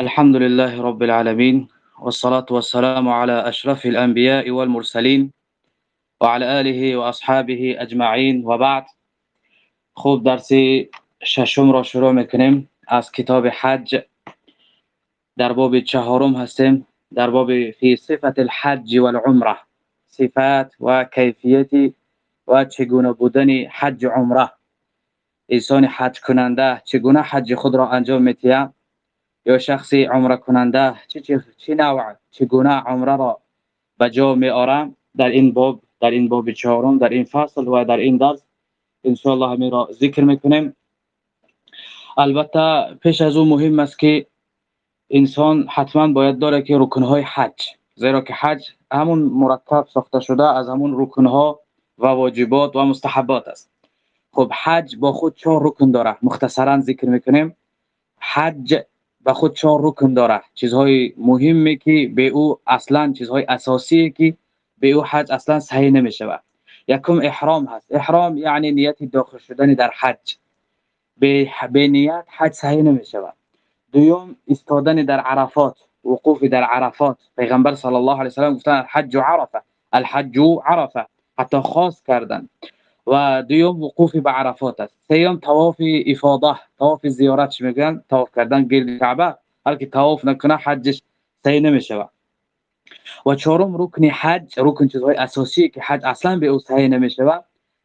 الحمد لله رب العالمين والصلاة والسلام على أشرف الأنبياء والمرسلين وعلى آله وأصحابه أجمعين. وبعد خوب درس ششم را شروع میکنیم. از کتاب حج در باب چهارم هستیم. در باب فی الحج والعمرة. صفات و کیفیت و چگونه بودن حج عمره. انسان حج کننده چگونه حج خود را انجام میتیه یا شخصی عمره کننده چه چه, چه نوع چگونه عمره را به جا می آرم در این باب در این باب چهارم در این فصل و در این درس ان الله همین را ذکر می‌کنیم. البته پیش از او مهم است که انسان حتما باید داره که رکنهای حج زیرا که حج همون مرتب ساخته شده از همون رکنها و واجبات و مستحبات است. خب حج با خود چهار رکن داره مختصرا ذکر می‌کنیم. حج به خود چهار رکن داره. چیزهای مهمی که به او اصلا چیزهای اساسی که به او حج اصلا صحیح نمیشه یکم احرام هست. احرام یعنی نیت داخل شدن در حج. به به نیت حج صحیح نمیشه دوم استادن در عرفات. وقوف در عرفات. پیغمبر صلی الله علیه و سلم گفتن الحج عرفه الحج عرفه حتی خاص کردن. و دوم وقوف به عرفات است سیوم طواف إفاضة طواف زیارت میگن طواف کردن گرد کعبه هر کی طواف نکنه حجش صحیح نمیشه و چهارم رکن حج رکن چیزهای اساسی که حج. أصلا به أو صحیح نمیشه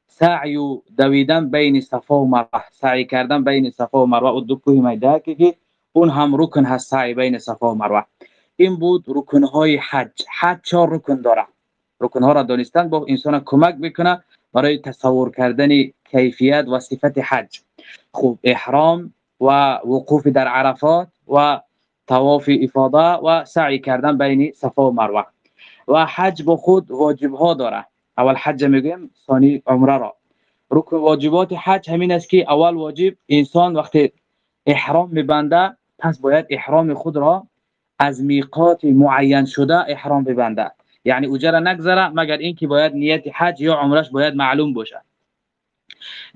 سعی دویدن بین صفا و مروه سعی کردن بین صفا و مروه و دو کوه میده که اون هم رکن هست سعی بین صفا و مروه این بود رکن های حج. حج چهار رکن داره رکن ها را دانستن با انسان کمک میکنه. برای تصور کردن کیفیت و صفت حج. خوب احرام و وقوف در عرفات و طواف افاضه و سعی کردن بین صفا و مروه. و حج با خود واجب ها داره. اول حج میگیم ثانی عمره را. رکن واجبات حج همین است که اول واجب انسان وقتی احرام میبنده پس باید احرام خود را از میقات معین شده احرام ببنده. یعنی اجره نگذره مگر اینکه باید نیت حج یا عمرش باید معلوم باشه.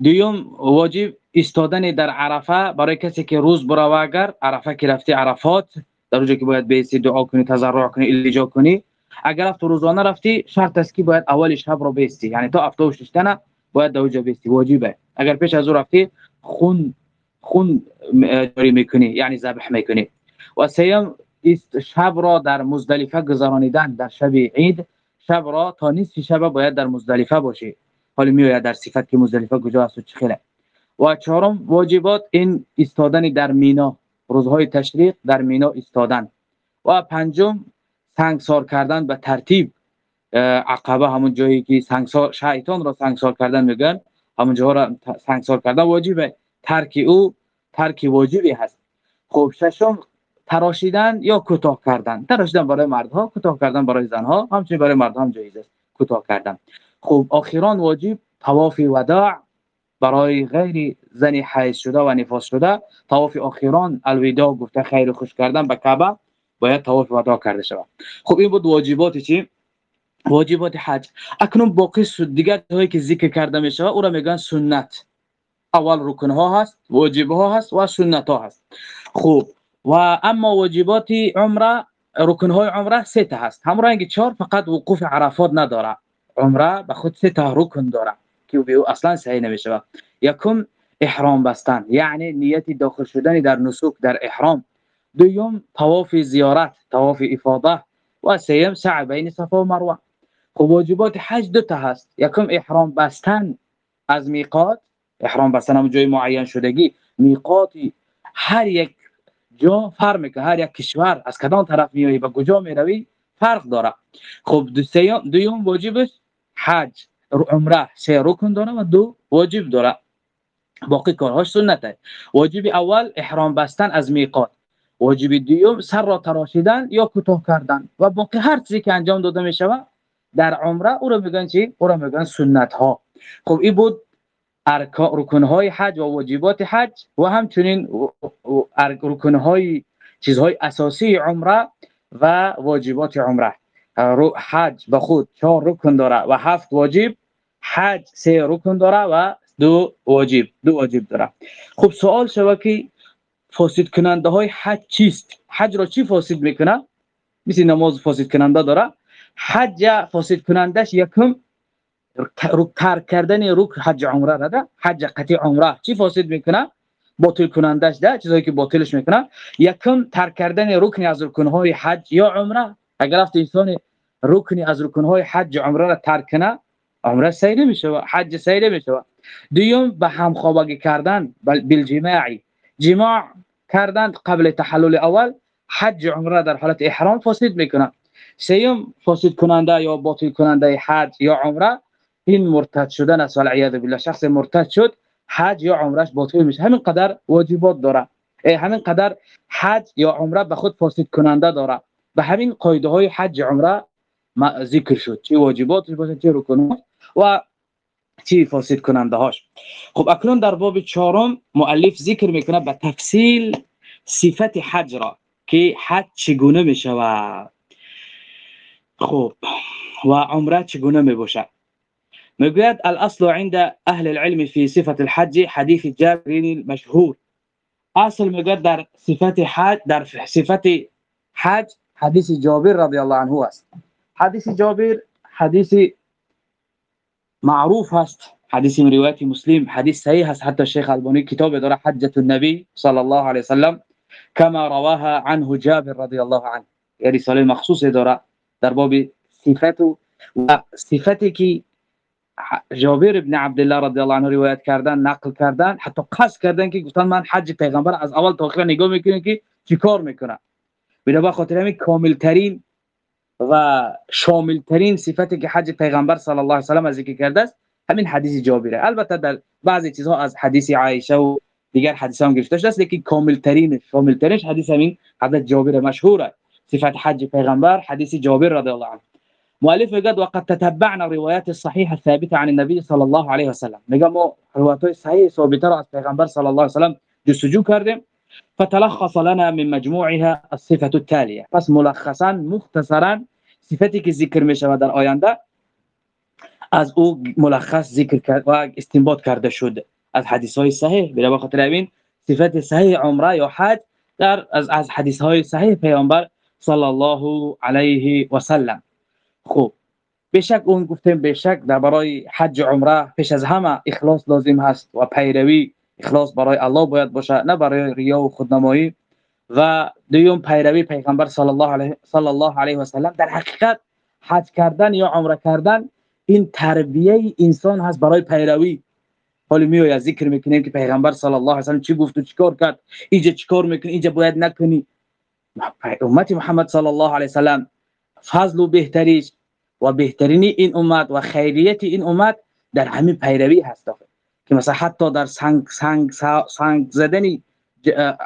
دوم واجب استادن در عرفه برای کسی که روز براوه اگر عرفه که رفتی عرفات در اونجا که باید بیستی دعا کنی تضرع کنی التجا کنی. اگر رفت روزانه رفتی شرط است که باید اول شب رو بیستی. یعنی تا هفته و ششتنه باید در اونجا بیستی. واجبه. اگر پیش از او رفتی خون خون جاری می‌کنی یعنی ذبح می‌کنی. و سیم شب را در مزدلفه گذرانیدن در شب عید شب را تا نصف شب باید در مزدلفه باشی. حالا میآید در صفت که مزدلفه کجا است و چه و چهارم واجبات این استادن در مینا روزهای تشریق در مینا استادن و پنجم سنگسار کردن به ترتیب عقبه همون جایی که سنگسار شیطان را سنگسار کردن میگن همون جاها را سنگسار کردن واجبه. ترک او ترک واجبی هست. خب ششم تراشیدن یا کوتاه کردن؟ تراشیدن برای مردها کوتاه کردن برای زنها همچنین برای مردها هم جایز است. کوتاه کردن. خب آخران واجب طواف وداع برای غیر زن حیض شده و نفاس شده. طواف آخران الوداع گفته خیر خوش کردن به کعبه باید طواف وداع کرده شود. خب این بود واجبات چی؟ واجبات حج. اکنون باقی دیگر هایی که ذکر کرده میشه او را میگن سنت. اول رکن ها هست واجب ها هست و سنت ها هست. خوب و اما واجبات عمره رکن های عمره سه تا هست. اینکه چهار فقط وقوف عرفات نداره. عمره به خود سه تا رکن داره که به اصلا صحیح نمیشه یکم احرام بستن یعنی نیت داخل شدن در نسوک در احرام. دوم طواف زیارت طواف افاضه و سیم سعی بین صفا و مروه. خب واجبات حج دو تا هست. یکم احرام بستن از میقات احرام بستن هم جای معین شدگی. میقاتی هر یک جا فرق می‌کنه؟ هر یک کشور از کدام طرف میایی به کجا می‌روی؟ فرق داره. خب دو دوم واجبش حج. عمره سه رکن داره و دو واجب داره. باقی کارهاش سنته واجب اول احرام بستن از میقات. واجب دوم سر را تراشیدن یا کوتاه کردن. و باقی هر چیزی که انجام داده میشه در عمره او رو میگن چی؟ او رو میگن سنت ها خب این بود رکنهای حج و واجبات حج و همچنین رکنهای چیزهای اساسی عمره و واجبات عمره. حج به خود چهار رکن داره و هفت واجب حج سه رکن داره و دو واجب دو واجب داره. خب سوال شوه که فاسد کننده های حج چیست؟ حج را چی فاسد می‌کنه؟ مثل نماز فاسد کننده داره. حج فاسد کنندش یکم ترک کردن رک حج عمره را ده حج قطع عمره. چی فاسد می‌کنه؟ باطل کنندش ده چیزایی که باطلش می‌کنه. یکم ترک کردن رکن از رکنهای حج یا عمره. اگر افت انسان رکنی از رکنهای حج عمره را ترک کنه عمره سیده میشه حج سیده میشه دویم به همخوابگی کردن بالجماعی. جماع کردن قبل تحلل اول حج عمره در حالت احرام فاسد می‌کنه. سیم فاسد کننده یا باطل کننده حج یا عمره. این مرتد شدن است والعیاذ بالله. شخص مرتد شد حج یا عمرش باطل میشه. همین قدر واجبات داره. همین قدر حج یا عمره به خود فاسد کننده داره. به همین قاعده های حج عمره ذکر شد. چه واجباتش باشه چه رکنات و چی فاسد کننده هاش خب اکنون در باب چهارم مؤلف ذکر می‌کنه به تفصیل صفت حج را که حج چگونه می‌شود. خب و عمره چگونه می‌باشه مقياد الأصل عند أهل العلم في صفة الحج حديث جابر المشهور. أصل مقياد صفة حج در صفة حج حديث جابر رضي الله عنه است حديث جابر حديث معروف است حديث من رواية مسلم حديث صحيح است حتى الشيخ الباني كتابه دار حجة النبي صلى الله عليه وسلم كما رواها عنه جابر رضي الله عنه. يعني رسالة مخصوص دار در باب صفته و صفتی جابر ابن عبدالله رضی الله عنه روایت کردن نقل کردن حتی قصد کردن که گفتن من حج پیغمبر از اول تا آخر نگاه می‌کنم که چیکار می‌کنه به خاطر همین کامل ترین و شامل ترین صفتی که حج پیغمبر صلی الله علیه و سلم ذکر کرده است همین حدیث جابره البته در بعضی چیزها از حدیث عایشه و دیگر حدیث هم گرفته است لیکن کامل ترین شامل ترینش حدیث همین حدیث جابر مشهوره صفت حج پیغمبر حدیث جابر رضی الله عنه مؤلف میگه وقد تتبعنا روایات الصحيحه الثابته عن النبي صلى الله عليه وسلم. میگه ما روایات صحیح ثابته از پیغمبر صلی الله علیه و سلم جستجو کردیم فتلخص لنا من مجموعها الصفة التالية. پس ملخصا مختصرا صفتی که ذکر می در آینده از أو ملخص ذکر کرد و استنباط کرده شد. از حدیث های صحیح بلا خاطر این صفت صحیح عمره یا حج در از از حدیث های صحیح پیامبر صلی الله علیه و سلم. خوب. بشک اون گفتیم بشک در برای حج عمره پیش از همه اخلاص لازم هست و پیروی اخلاص برای الله باید باشه نه برای ریا و خودنمایی. و دوم پیروی پیغمبر صلی الله علیه الله علیه و سلم در حقیقت حج کردن یا عمره کردن این تربیه انسان هست برای پیروی. حالی میای ذکر می‌کنیم که پیغمبر صلی الله علیه و سلم چی گفت و چیکار کرد؟ اینجا چیکار می‌کنی؟ اینجا باید نکنی. امت محمد صلی الله علیه و سلم فضل و بهتریش و بهترینی این امت و خیریت این امت در همین پیروی هست که مثلا حتی در سنگ سنگ سنگ زدنی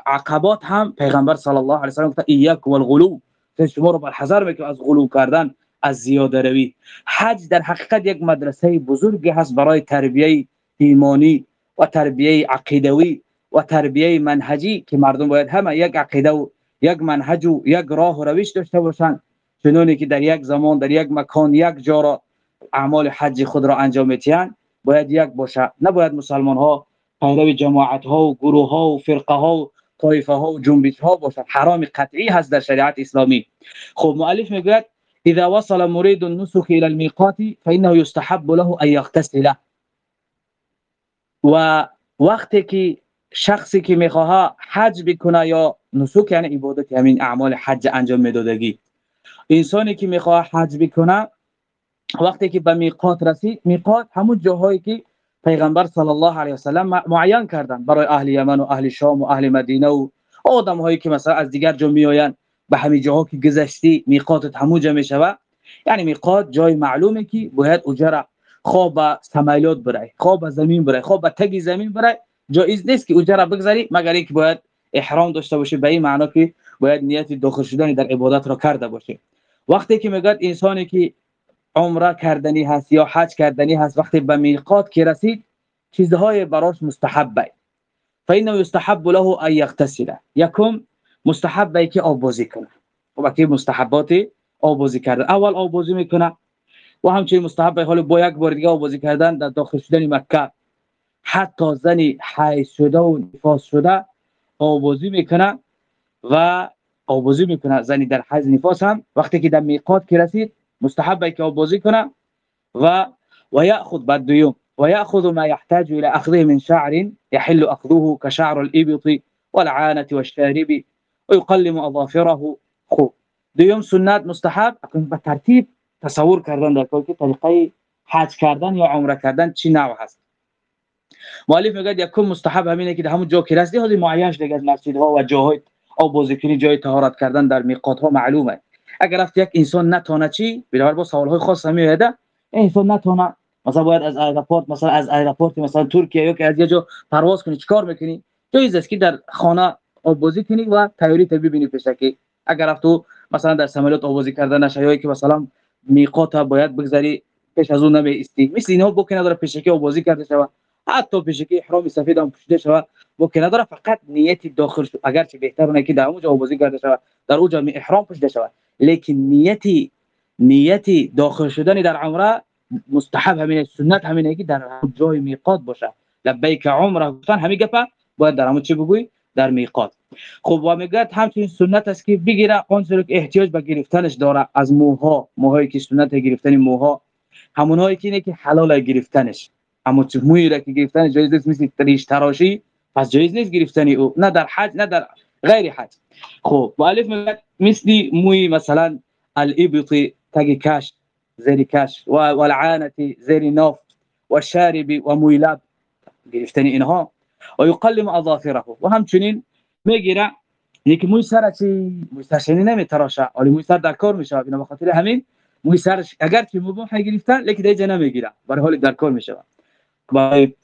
عقبات هم پیغمبر صلی الله علیه و سلم گفت ایاک والغلو شما رو حذر می‌کنه از غلو کردن از زیاده روی. حج در حقیقت یک مدرسه بزرگی هست برای تربیه ایمانی و تربیه عقیدوی و تربیه منهجی که مردم باید همه یک عقیده و یک منهج و یک راه و روش داشته باشند چنانی که در یک زمان در یک مکان یک جا را اعمال حج خود را انجام میتین باید یک باشه نباید مسلمان ها پیرو جماعت ها و گروه ها و فرقه ها و طایفه ها و جنبش ها باشد. حرام قطعی هست در شریعت اسلامی. خب مؤلف می‌گوید اذا وصل مريد النسك الى الميقات فانه يستحب له ان يغتسل. و وقتی که شخصی که می‌خواه حج بکنه یا نسک یعنی عبادت همین اعمال حج انجام میدادگی. انسانی که می‌خواه حج بکنه وقتی که به میقات رسید میقات همون جاهایی که پیغمبر صلی الله علیه و معین کردن برای اهل یمن و اهل شام و اهل مدینه و آدم هایی که مثلا از دیگر جا میآیند به همین جاها که گذشتی میقات هموجه می‌شوه یعنی میقات جای معلومه که باید اجره خواب سمایلات برای خواب زمین برای خواب تگی زمین برای. جایز نیست که اجره بگذاری مگر اینکه باید احرام داشته باشه. به این معنا که باید نیت داخل شدن در عبادت را کرده باشه. وقتی که میگه انسانی که عمره کردنی هست یا حج کردنی هست وقتی به میقات که رسید چیزهای براش مستحبه. فانه يستحب له ان يغتسل یکم مستحبه که آب بازی کنه. و باقی مستحبات آب بازی کردن اول آب بازی می‌کنه. و همچنین مستحبه حال با یک بار دیگه آب کردن در داخل شدن مکه. حتی زنی حیض شده و نفاس شده آوازی می‌کنه. و آوازی میکنه زنی در حیض نفاس هم. وقتی که در میقات که رسید مستحبه که آوازی کنه و و یاخذ بعد دوم و یاخذ ما يحتاج إلى اخذه من شعر يحل اخذه كشعر الابط والعانة والشارب ويقلم اظافره. خوب. دوم سنت مستحب به ترتیب تصور کردن در که طریقه حج کردن یا عمره کردن چی نوع هست. مؤلف میگه یکم مستحب همینه که در همون جا که رسیدی حاضر معینش دیگه از مسجد ها و جاهای او بازیکنی جای طهارت کردن در میقات ها معلومه. اگر رفت یک انسان نتونه چی؟ بنابر با سوال های خاص میاده انسان نتونه مثلا باید از ایرپورت مثلا از ایرپورت مثلا ترکیه یا که از یه جا پرواز کنی چیکار می‌کنی؟ جایز است که در خانه آبازی کنی و تیاری تو ببینی که اگر رفت مثلا در سمالات آبازی کردن نشه که مثلا میقات باید بگذاری پیش از اون نمی استی مثل اینا بکنه داره پیشکی آبازی کرده شود حتی پیشکی احرام سفید هم پوشیده شود بکنه داره فقط نیتی داخل شد اگر چه بهتر اونه که در اونجا آبازی کرده شود در اونجا می احرام پوشیده شود. لیکن نیتی نیتی داخل شدن در عمره مستحب همین سنت همینه که در جای میقات باشه. لبیک عمره گفتن همین گپه. باید در همون چی بگوی؟ در میقات. خب و میگه همچنین سنت است که بگیره آنچه که احتیاج به گرفتنش داره. از موها موهایی که سنت گرفتن موها همونایی که اینه که حلال گرفتنش. اما چه موی را که گرفتن جایز نیست مثل تراشی پس جایز نیست گرفتن أو نه در حج نه در غیر حج. خب الف میگه مثل موی مثلا الإبط تگ کش زیر کش و والعانة زیر نافت و شارب و موی لب. گرفتن اینها. و یقلم اظافره. و همچنین میگیره یکی موی سر چی؟ موی سرش نمیتراشه ولی موی سر در کار میشه اینا به خاطر همین موی سرش اگر که مباح گرفتن لیکن دیگه نمیگیره. برای حال در کار میشه برای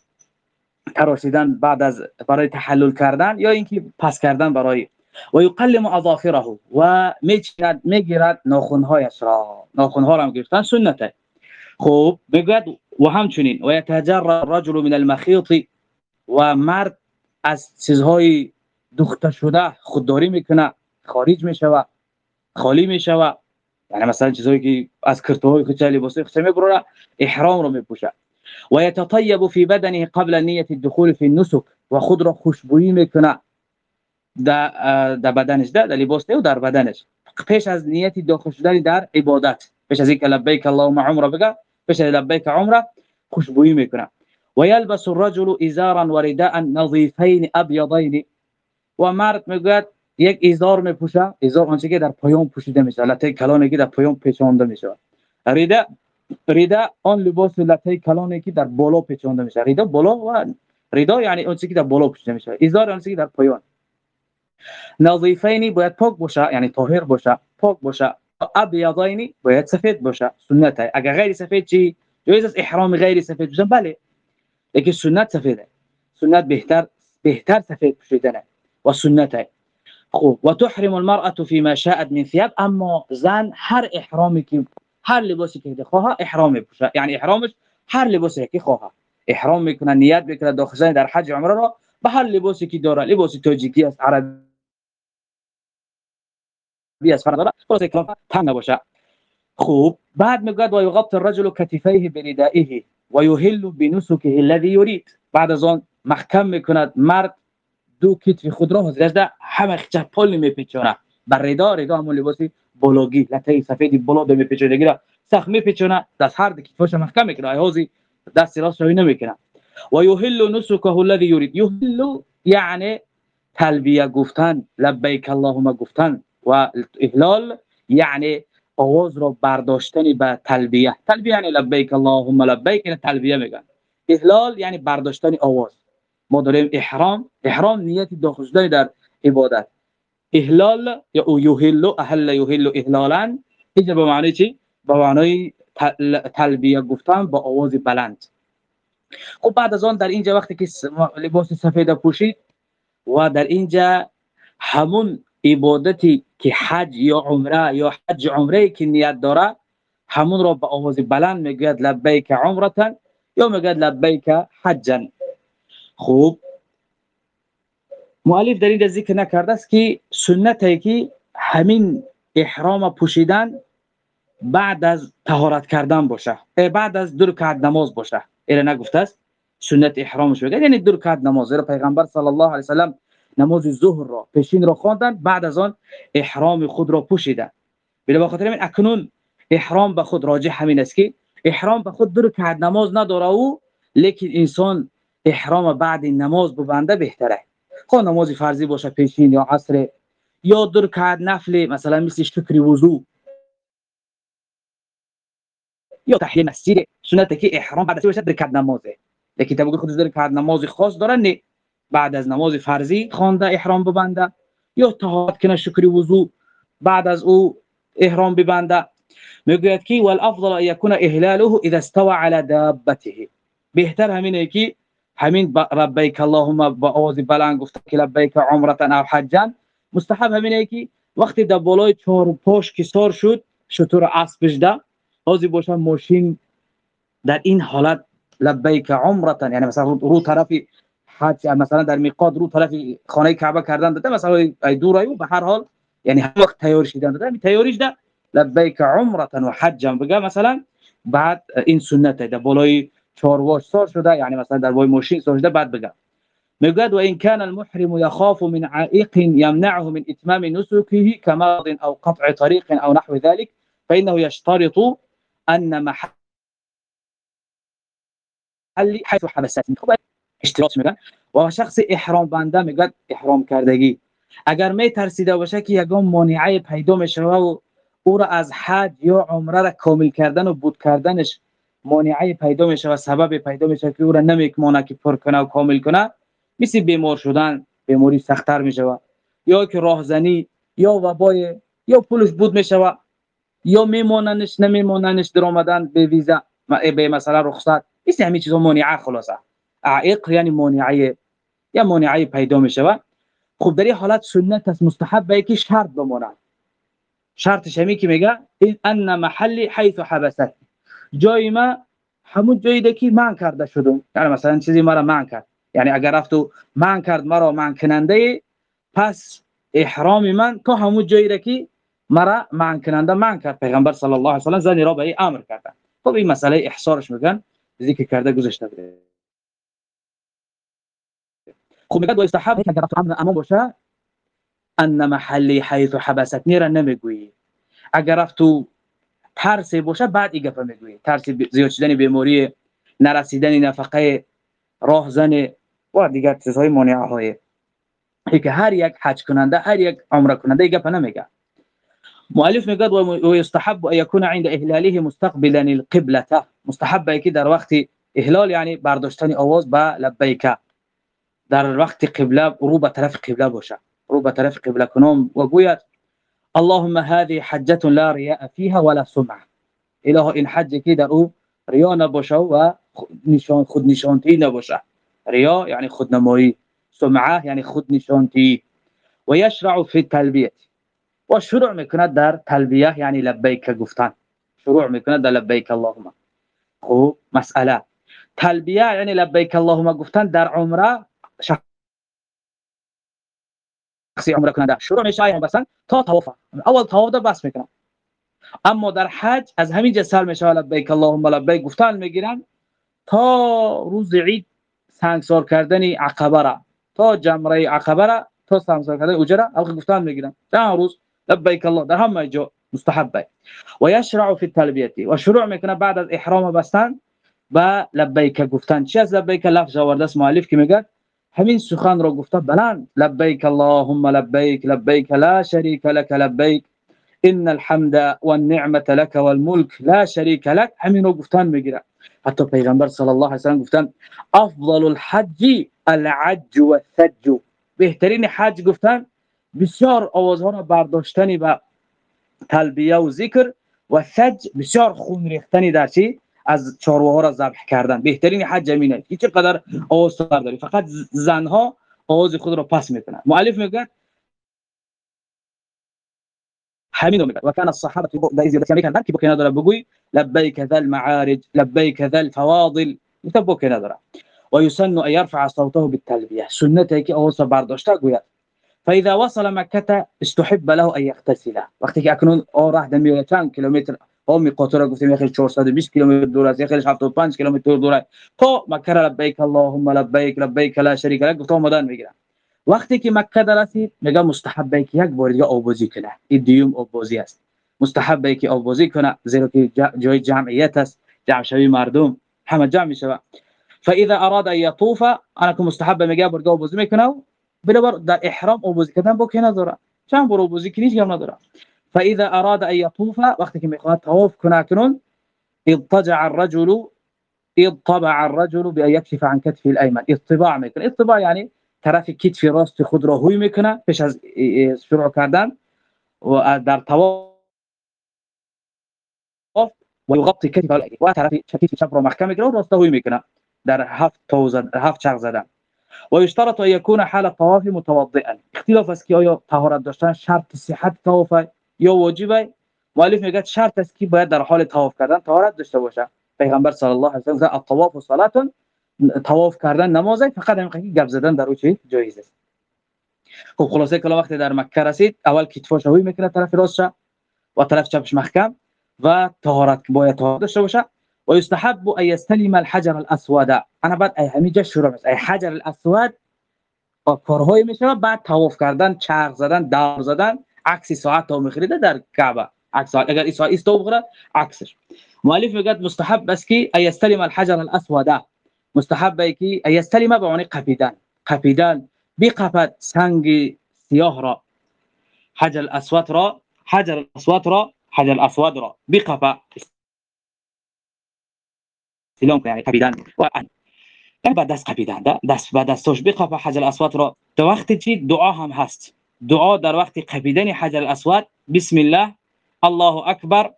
تراشیدن بعد از برای تحلل کردن یا اینکه پس کردن برای و یقلم اظافره و میچرد می‌گیرد ناخونهایش را. ناخونها را هم گرفتن سنته. خوب می‌گوید و همچنین و یتجر الرجل من المخيط و مرد از چیزهای دخته شده خودداری می‌کنه خارج می‌شوه خالی می‌شوه. یعنی مثلا چیزایی که از کرتوهای کوچه لباسای خچه می‌بره احرام رو میپوشه. و یتطیب فی بدنه قبل نیت الدخول فی النسک و خود را خوشبویی میکنه در بدنش در لباس و در بدنش. پیش از نیت داخل شدن در عبادت. پیش از اینکه لبیک اللهم عمره بگه پیش از لبیک عمره خوشبویی میکنه. و یلبس الرجل ازارا و رداء نظیفین ابیضین. و مرد میگوید یک ایزار میپوشه. ایزار آنچه که در پایان پوشیده میشه. لته کلانی که در پایان پیچانده میشه. ریده ریده آن لباس لته کلانی که در بالا پیچانده میشه. ریده بالا و ریده یعنی آنچه که در بالا پوشیده میشه. ایزار آنچه که در پایان. نظیفینی باید پاک باشه یعنی طاهر باشه پاک باشه. ابیضینی باید سفید باشه سنت اگر غیر سفید چی؟ جایز است احرام غیر سفید بشه بله. لیکن سنت سفیده. سنت بهتر بهتر سفید پوشیدنه و سنته. خوب و تحرم المرأة فيما شاءت من ثياب اما زن هر احرامی که هر لباسی که خواه احرام بپوشه یعنی احرامش هر لباسی که خواه. احرام می‌کنه نیت می‌کنه داخل در حج عمره را به هر لباسی که داره. لباس تاجیکی است عربی است فرق داره. خلاص کلام تنگ نباشه. خوب. بعد میگه و یغطي الرجل كتفيه بردائه ويهل بنسكه الذي يريد. بعد از آن محکم می‌کند مرد دو کتف خود را حضرت همه چپال میپیچونه. بر ردا ردا همون لباسی بلوگی لته سفید بالا به میپیچونگی را سخت میپیچونه. دست هر کتفش محکم می‌کنه ایهازی دست راست روی نمی‌کنه. و یهل نسکه الذي يريد یهل یعنی تلبیه گفتن لبیک اللهم گفتن. و اهلال یعنی آواز را برداشتن به تلبیه. تلبیه یعنی لبیک اللهم لبیک این تلبیه میگن. اهلال یعنی برداشتن آواز. ما داریم احرام. احرام نیت داخل در عبادت. اهلال یا یهل اهل یهل اهلالا اینجا به معنی چی به معنی تلبیه گفتن با آواز بلند. خب بعد از آن در اینجا وقتی که لباس سفید پوشید و در اینجا همون عبادتی که حج یا عمره یا حج عمره که نیت داره همون را به آواز بلند می‌گوید لبیک عمرتا یا می‌گوید لبیک حجا خوب مؤلف در این ذکر نکرده است که سنت که همین احرام پوشیدن بعد از طهارت کردن باشه بعد از دو رکعت نماز باشه. اینا نگفته است سنت احرامش بگه. یعنی دو رکعت نماز. را پیغمبر صلی الله علیه و نماز ظهر را پیشین را خواندند بعد از آن احرام خود را پوشیدند بلا خاطر این اکنون احرام به خود راجع همین است که احرام به خود در که نماز نداره او لیکن انسان احرام بعد نماز ببنده بهتره. خب نماز فرضی باشه پیشین یا عصر. یا در که نفل مثلا مثل شکر وضو. یا تحلیل مسجد. سنت که احرام بعد از در نمازه. لیکن تبگی خود در که نماز خاص داره نه. بعد از نماز فرضی خوانده احرام ببنده. یا طهارت کنه شکر وضو بعد از او احرام ببنده. می‌گوید که والافضل ان يكون اهلاله اذا استوى على دابته. بهتر همینه که همین ربیک اللهم با آواز بلند گفته که لبیک عمرتا او حجا. مستحب همینه که وقتی در بالای چهار پاش کسار شد شطور اسبش ده آزی باشه ماشین در این حالت لبیک عمرتا یعنی مثلا رو طرف حج مثلا در میقات رو طرف خانه کعبه کردن داده مثلا ای دور ایو به هر حال یعنی هر وقت تیار شدن داده تیاریش ده لبیک عمرتا و حجا بگه مثلا بعد این سنت ده بالای چارواش سار شده یعنی مثلا در وای ماشین سار شده بعد بگه می‌گوید و این کان المحرم يخاف من عائق يمنعه من اتمام نسكه كمرض او قطع طريق او نحو ذلك فانه يشترط ان محل حيث حبست خب اشتراط میگن. و شخص احرام بنده میگه احرام کردگی. اگر می ترسیده باشه که یگان مانعه پیدا میشه و او را از حج یا عمره را کامل کردن و بود کردنش مانعه پیدا میشه و سبب پیدا میشه که او را نمیکمانه که پر کنه و کامل کنه. مثل بیمار شدن بیماری سختتر میشه یا که راهزنی یا وبای یا پولش بود میشه یا میموننش نمیموننش در آمدن به ویزا به مثلا رخصت. مثل همین چیزا مانعه خلاصه. عائق یعنی مانعه یا مانعه پیدا میشه خب در این حالت سنت است مستحب که شرط بمونه شرطش همی که میگه ان محلی حیث حبست. جای ما همون جایی که من کرده شدم. یعنی مثلا چیزی مرا من کرد. یعنی اگر رفتو من کرد مرا من کننده پس احرام من تو همون جایی که مرا من کننده من کرد. پیغمبر صلی الله علیه و سلم زنی را به امر کردن. خب این مسئله احصارش میگن ذکر کرده گذاشته بوده. خب میگه استحاب اگر رفت امن امان باشه. ان محلی حیث حبست. نیره نمی‌گویی. اگر رفت ترس باشه بعد این گفه می‌گویی. ترس زیاد شدن بیماری نرسیدن نفقه راهزن و دیگر چیزهای مانعه های که هر یک حج کننده هر یک عمره کننده گپ نمیگه. مؤلف میگه و یستحب ان يكون عند اهلاله مستقبلا القبلة. مستحب که در وقت اهلال یعنی برداشتن آواز با لبیک. در وقت قبله رو به طرف قبله باشه. رو به طرف قبله کنم و گوید اللهم هذه حجه لا رياء فيها ولا سمعه اله این حج که در أو ریا نباشه و نشان خود نشانتی نباشه ریا یعنی خودنمایی سمعه یعنی خود نشانتی و یشرع فی التلبیه و شروع در تلبیه یعنی لبیک گفتن شروع میکنه در لبیک اللهم خب مسئله تلبیه یعنی لبیک اللهم گفتن در عمره شخصی عمره کننده. شروع میشه ایام بسن تا طواف. اول طواف ده بس می‌کنن اما در حج از همین جسر میشه لبیک اللهم لبیک گفتن می‌گیرن تا روز عید سنگسار کردن عقبه را. تا جمره عقبه را تا سنگسار کردن اجره الگه گفتن می‌گیرن. چند روز لبیک الله در همه جا مستحبه و یشرع فی التلبیه. و شروع می‌کنه بعد از احرام بستن با لبیک گفتن. چی از لبیک؟ لفظ آورده است مؤلف که میگه همین سخن را گفته بلند لبیک اللهم لبیک لبیک لا شریک لك لبیک ان الحمد والنعمة لك والملك لا شريك لك همین رو گفتن میگیره. حتی پیغمبر صلی الله علیه و سلم گفتن افضل الحج العج والثج. بهترین حج گفتن بسیار آوازها را برداشتنی به تلبیه و ذکر و ثج بسیار خون ریختنی در چی؟ از چارواها را ذبح کردن. بهترین حج همینه هیچ قدر آواز داری فقط زنها آواز خود را پس می‌کنن. مؤلف میگه همین میگه و کان الصحابه در زیادت می‌کردن که بکنه داره بگوی لبیک ذا المعارج لبیک ذا الفواضل متبوک نداره. و يسن ان يرفع صوته بالتلبيه سنته که آواز برداشته گوید. فاذا وصل مكه استحب له ان يغتسل وقتی که اکنون او راه دمی چند کیلومتر او میقات را گفتیم یخیل 420 کیلومتر دور است یخیل 75 کیلومتر دور است تو مکه لبیک اللهم لبیک لبیک لا شریک لك گفت اومدن می‌گیرن وقتی که مکه در رسید میگه مستحبه که یک بار دیگه آبوزی کنه این دیوم آبوزی است مستحبه که آبوزی کنه زیرا که جای جمعیت است جمع شوی مردم همه جمع میشه فاذا اراد ان يطوف انا مستحبه میگه بار دیگه آبوزی می‌کنه بار در احرام آبوزی کردن با که نداره چند بار آبوزی کنیش هم نداره فإذا أراد أن يطوف وقتی که میخواد طواف کنه کنون اضطجع الرجل اضطبع الرجل بأن يكشف عن كتفه الأيمن. اطباع میکنه اطباع یعنی طرف کتف راست خود را هوی پیش از شروع کردن و در طواف و یغطی کتف و طرف کتف چپ را محکم میکنه و راست هوی در هفت توزن هفت چرخ زدن. و یشترط ان يكون حال الطواف متوضئا. اختلاف است که آیا داشتن شرط صحت طواف یا واجبه مؤلف میگه شرط است که باید در حال طواف کردن طهارت داشته باشه. پیغمبر صلی الله علیه و سلم الطواف صلاه طواف کردن نماز فقط همین که گپ زدن در چی جایز است. خب خلاصه کلا وقتی در مکه رسید اول کتفاش روی می‌کنه طرف راستش و طرف چپش محکم و طهارت باید طهارت داشته باشه. و یستحب ان يستلم الحجر الاسود. انا بعد ای همینجا شروع است ای حجر الاسود کارهای میشه بعد طواف کردن چرخ زدن دور زدن. عكس ساعات مخرده در كعبة عكس اگر اسرائيل استوغرة عكسش مؤلف قد مستحب بس كي اي يستلم الحجر الأسود. مستحب كي اي يستلم بعوني قفيدان قفيدان بقفت سنگ سياه را. حجر الأسود را حجر الأسود را حجر الأسود را. بقفة سلام يعني قفيدان وأن بعد دست قفیدن ده دست به دستش بقفه حجر الاسود را. تو وقت که دعا هم هست. دعا در وقت قپیدن حجر الاسود. بسم الله. الله اکبر.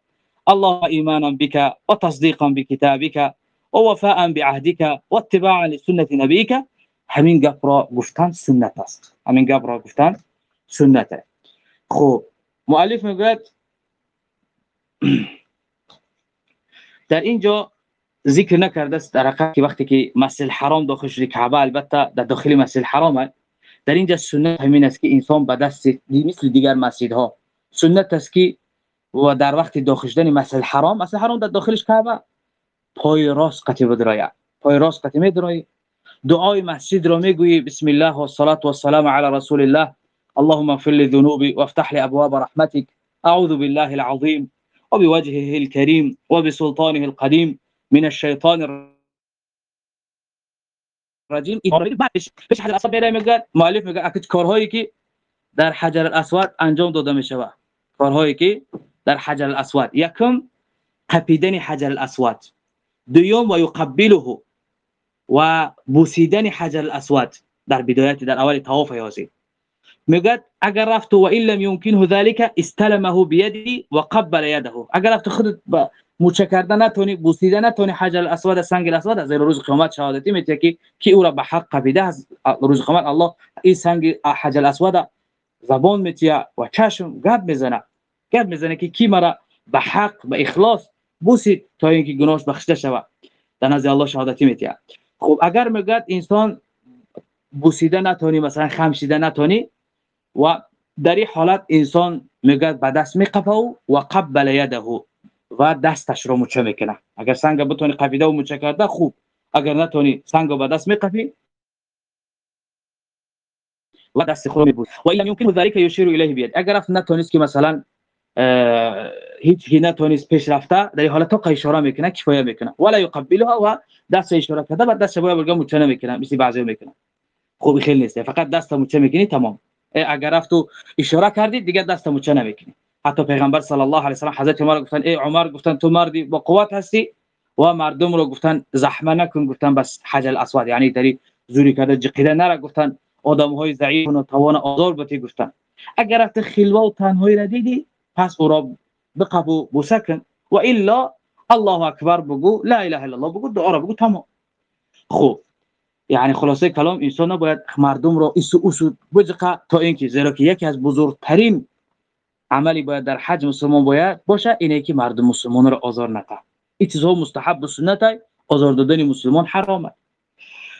الله ايمانا بك وتصديقا بكتابك ووفاء بعهدك واتباعا لسنه نبيك همین گپ را گفتن سنت است. همین گپ را گفتن سنت. خب مؤلف میگوید در اینجا ذکر نکرده است در حقیقت وقتی که مسجد حرام داخل شده کعبه البته در داخل مسجد حرام در اینجا سنت همین است که انسان به دست مثل دیگر مسجدها. سنت است که و در وقت داخل شدن مسجد حرام مسجد حرام در داخلش کعبه. پای راست قطع بدراید پای راست قطع میدراید دعای مسجد را می‌گویی بسم الله و الصلاه و السلام علی رسول الله. اللهم اغفر لي ذنوبي وافتح لي ابواب رحمتك اعوذ بالله العظيم وبوجهه الكريم وبسلطانه القديم من الشيطان بعدش فيش حاجة أصلا میگه میگه مؤلف میگه أكيد که در حجر الأسود أنجام داده کارهایی که در حجر الأسود. یکم قپیدن حجر الأسود. دوم و یقبله و بوسیدن حجر الأسود. در بدایت در اول طواف یازی میگه اگر رفت و ان لم يمكنه ذلك استلمه بيدي وقبل يده. اگر رفت خود موچه کردن نتونی بوسیدن نتونی حجر الاسود سنگ الاسود از روز قیامت شهادتی میته که کی أو را به حق قبیده از روز قیامت الله این سنگ حجر الاسود زبان میتیه و چشم گپ میزنه. گپ میزنه که کی مرا به حق به اخلاص بوسید تا اینکه گناهش بخشیده شود. در نزد الله شهادتی میتیه. خب اگر میگه انسان بوسیده نتونی مثلا خمشیده نتونی و در این حالت انسان میگه به دست میقفه و قبل یده و دستش رو مچه می‌کنه. اگر سنگ بتونی قفیده و مچه کرده خوب. اگر نتونی سنگ به دست میقفی و دست خود میبوس و الا يمكن ذلك يشير اليه بيد اگر اف نتونست که مثلا هیچ هی نتونست پیش رفته در حالت تو اشاره می‌کنه کفایه می‌کنه. ولا يقبلها و دست اشاره کرده بعد دست باید بگم مچه نمی‌کنه مثل بعضی می‌کنه. خوب خیلی نیست. فقط دست مچه می‌کنی تمام. اگر رفتو اشاره کردی دیگه دست مچه نمیکنی؟ حتی پیغمبر صلی الله علیه و سلم حضرت عمر گفتن ای عمر گفتن تو مردی با قوت هستی و مردم رو گفتن زحمه نکن گفتن بس حج الاسود. یعنی داری زوری کرده جقیده نره گفتن آدم های ضعیف و توان آزار بتی گفتن. اگر رفت خلوه و تنهایی را دیدی پس أو را بقبو بسکن و الا الله اکبر بگو لا اله الا الله بگو دعا را بگو تمام. خب یعنی خلاصه کلام انسان باید مردم را اسو اسو بجقه تا اینکه زیرا که یکی از بزرگترین عملی باید در حج مسلمان باید باشه اینه که مردم مسلمان را آزار این چیزها مستحب سنت آزار دادن مسلمان حرامه.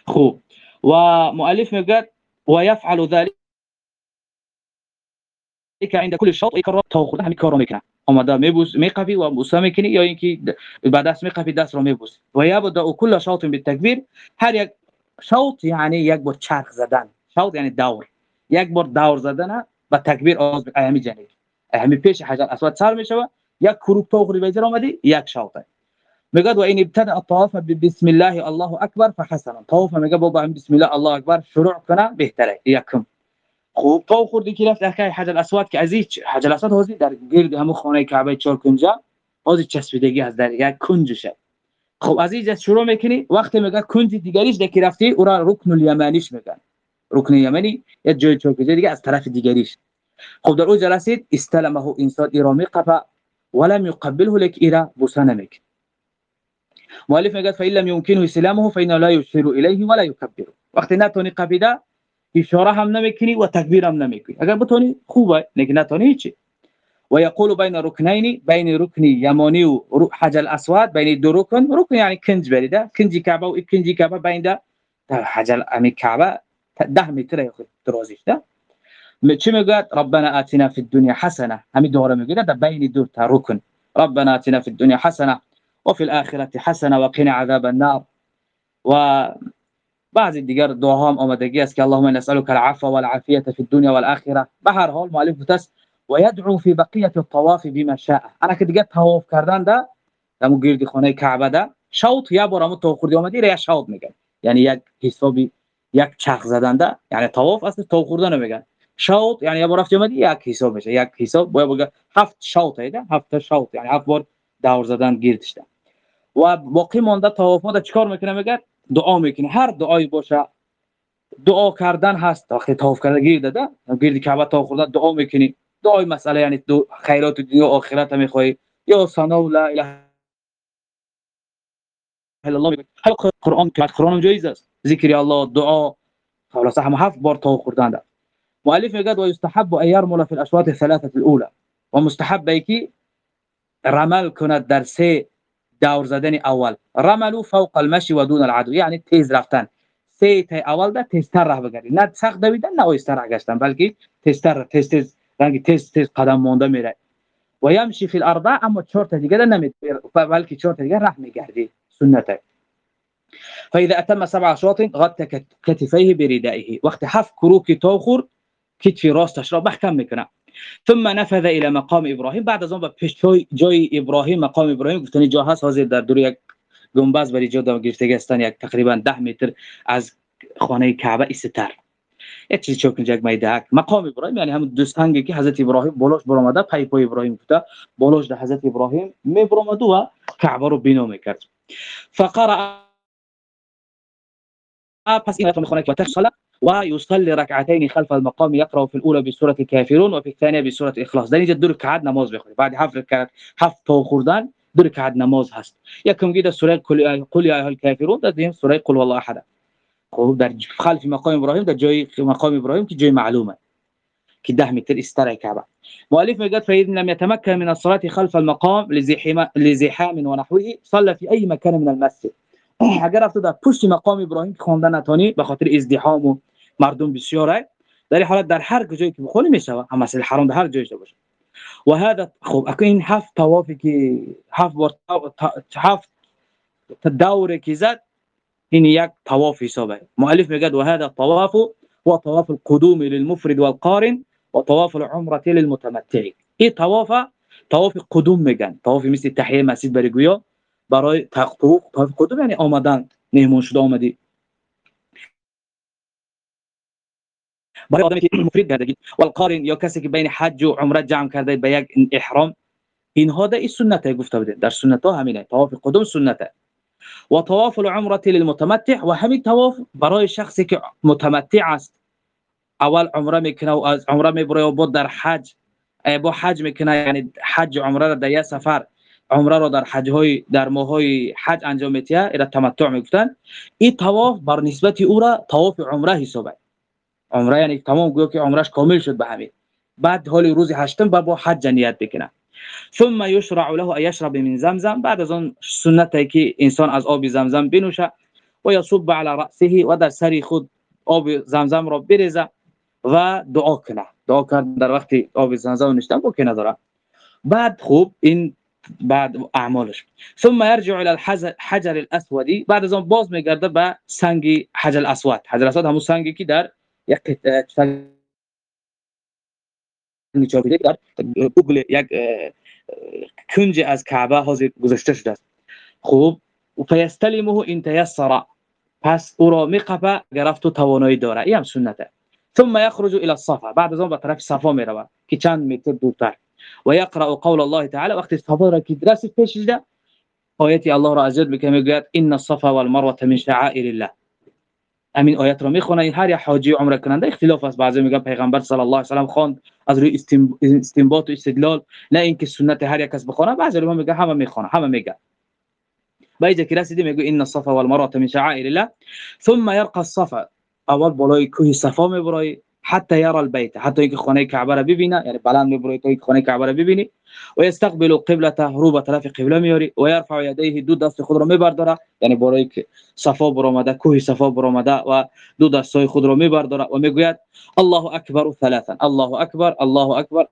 خوب و مؤلف میگه و یفعل ذلك عند كل شوط يكرر تاخذ همین کارو می‌کنه. اومده میبوس میقفی و بوسه می‌کنی یا اینکه بعد دست میقفی دست رو میبوس. و یبدا کل شوط بالتکبیر هر یک شوط یعنی یک بار چرخ زدن. شوط یعنی دور. یک بار دور زدن و تکبیر آغاز اهمی جنگ اهمی پیش حجر اسود سر میشه یک کروب توخری بیزر آمدی یک شوطه میگه و این ابتدع الطواف بسم الله الله اکبر فحسن. طواف میگه بابا بسم الله الله اکبر شروع کنه بهتره. یکم. خوب تو خوردی که رفت اکای حجر اسود که از حجر اسود هازی در گرد همو خانه کعبه چهار کنجا هازی چسبیدگی از در یک کنجشه. خب از اینجا شروع می‌کنی؟ وقتی میگه کنج دیگریش دکی رفتی او را رکن الیمانیش میگن. رکن یمنی یه جای چوکیده دیگه از طرف دیگریش. خب در اونجا رسید استلمه انسان ایرامی قفا ولم يقبله لك ایرا بوسه نمیکن. مؤلف میگه فإن لم يمكنه استلامه فإنه لا يشير إليه ولا يكبره وقتی نتونی قبیده اشاره هم نمی‌کنی و تکبیر هم نمی‌کنی. اگر بتونی خوبه. لیکن نتونی چی و یقول بین رکنین بین رکن یمانی و حجر الأسود بین دو رکن رکن یعنی کنج بریده کنج کعبه و کنج کعبه بین ده حجر امی کعبه 10 متر درازیش ده چی میگه ربنا آتنا في الدنيا حسنة. همین دوره میگه در بین دو تا رکن ربنا آتنا في الدنيا حسنة وفي الآخرة حسنة وقنا عذاب النار. و بعضی دیگر دعاها هم آمدگی است که اللهم نسألك العفو والعافيه في الدنيا والآخرة. به هر حال مؤلف گفت و يدعو في بقيه الطواف بما شاء. انا که دیگه طواف کردن ده دمو گردی خانه کعبه ده. شوط یا بارمو تو خوردی اومدی یا شوط میگن. یعنی یک حسابی یک چرخ زدن ده. یعنی طواف اصلا تو خوردن میگن. شوط یعنی یا بار رفت اومدی یک حساب میشه. یک حساب باید بگه هفت شوط ایده هفت شوط یعنی هفت بار دور زدن گردش ده. و باقی مانده طواف ما چیکار می‌کنه؟ میگه دعا می‌کنه. هر دعایی باشه دعا کردن هست. وقتی طواف کرده گیر داده کعبه طواف دعا می‌کنی. دعای مسئله یعنی دو خیرات دنیا و آخرت میخوای یا ثنا و لا اله الا الله قرآن که قرآن جایز است. ذکر الله دعا. خلاص هم هفت بار طواف خوردن ده مؤلف میگه و یستحب ان يرمل في الاشواط الثلاثة الاولى. و مستحب کی؟ رمل کند در سه دور زدن اول. رملو فوق المشي دون العدو. یعنی تیز رفتن. سه تا اول ده تیزتر راه بگردی. نه سخت دویدن نه آهسته راه گشتن. بلکه تیزتر تیز تیز رنگ تیز تیز قدم مونده میره و یمشی فی الارض اما چهار تا دیگه نمی بلکه چهار تا دیگه راه میگردی سنت فاذا اتم سبع اشواط غطى كتفيه بردائه وقت هفت کروکی توخور کتفی راستش را محکم می‌کنه ثم نفذ الى مقام ابراهیم بعد از اون به پیش جای ابراهیم مقام ابراهیم گفتن جا هست حاضر در دور یک گنبد بری جا گرفته هستن یک تقریبا 10 متر از خانه کعبه ایستر یک چیز چوکن جگ میدک مقام ابراهیم یعنی هم دو سنگی که حضرت ابراهیم بولوش برآمده پای پای ابراهیم بوده بولوش ده حضرت ابراهیم می برآمد و کعبه رو بنا می‌کرد. فقرأ پس این می‌خونه که صلاه ويصلي ركعتين خلف المقام يقرأ في الأولى بسورة الكافرون وفي الثانية بسورة إخلاص در اینجا دو رکعت نماز بخونی بعد هفت رکعت هفت تو خوردن دو رکعت نماز هست. یکم گید سوره قل یا الكافرون در دیم سوره قل والله احد. خب در خلف مقام ابراهیم در جای مقام ابراهیم که جای معلومه که 10 متر استر کعبه. مؤلف میگه فإذا لم يتمكن من الصلاة خلف المقام لزحام ونحوه صلى في أي مكان من المسجد. اگر در پشت مقام ابراهیم خواندن نتانی به خاطر ازدحام و مردم بسیاره در این حالت در هر جایی که بخونی میشه هم مسجد الحرام در هر جایی باشه. و هذا خب اكو این هفت طوافی که هفت بار هفت دوره که زد این یک طواف حسابه مؤلف میگه و هذا الطواف هو طواف القدوم للمفرد والقارن وطواف العمرة للمتمتع. این طواف؟ طواف قدوم میگن طواف مثل تحیه مسجد برای گویا برای طواف قدوم یعنی آمدن مهمون شده آمدی. برای آدمی که مفرد کرده و القارن یا کسی بین حج و عمره جمع کرده به احرام اینها ده این سنت گفته بده در سنت ها همینه. طواف قدوم سنته. و طواف العمره للمتمتع. و همین طواف برای شخصی که متمتع است. أول عمره میکنه و از عمره میبره و بود در حج با حج میکنه. یعنی حج عمره را در یک سفر عمره را در حج های در ماه های حج انجام میتیه ایرا تمتع میگفتن این طواف بر نسبت أو را طواف عمره حسابه. عمره یعنی تمام گویا که عمرش کامل شد به همین. بعد حال روز هشتم با حج نیت بکنه ثم يشرع له ان يشرب من زمزم. بعد از اون سنت که انسان از آب زمزم بنوشه و یصب على راسه و در سری خود آب زمزم را بریزه و دعا کنه. دعا کرد در وقتی آب زمزم نشتن با که نداره. بعد خوب این بعد اعمالش. ثم يرجع الى الحجر الاسود. بعد از اون باز میگرده به سنگ حجر الاسود. حجر الاسود همون سنگی که در یک نیچارگوشه در گوگل یک کنج از کعبه حاضر گذاشته شده است. خوب فیستلمه این تیسر. پس او را میقبه گرفت و توانایی داره. این هم سنته ثم يخرج الى الصفا. بعد از اون به طرف صفا می‌روه که چند متر دورتر. و یقرأ قول الله تعالی وقتی صفا را که درس پیش ده آیت الله را می‌کنه می‌گوید ان الصفا والمروه من شعائر الله. امین آیت را می‌خونه. هر یک حاجی عمره کننده اختلاف است. بعضی میگن پیغمبر صلی الله علیه و سلام خواند از روی استنباط و استدلال نه اینکه سنت هر یک کس بخونه. بعضی علما میگه همه می‌خونه همه میگه باید که رسیدیم میگه ان الصفا والمروه من شعائر الله ثم يرقى الصفا. اول بالای کوه صفا میبرای. حتى يرى البيت. حتى اینکه خانه کعبه را ببینه یعنی بلند میبره تا اینکه خانه کعبه را قبلته رو به قبلة میاری و يرفع يديه دو دست خود را میبرداره یعنی بالای صفا برآمده کوه صفا برآمده و دو دستای خود را و الله اکبر ثلاثا. الله اکبر الله اکبر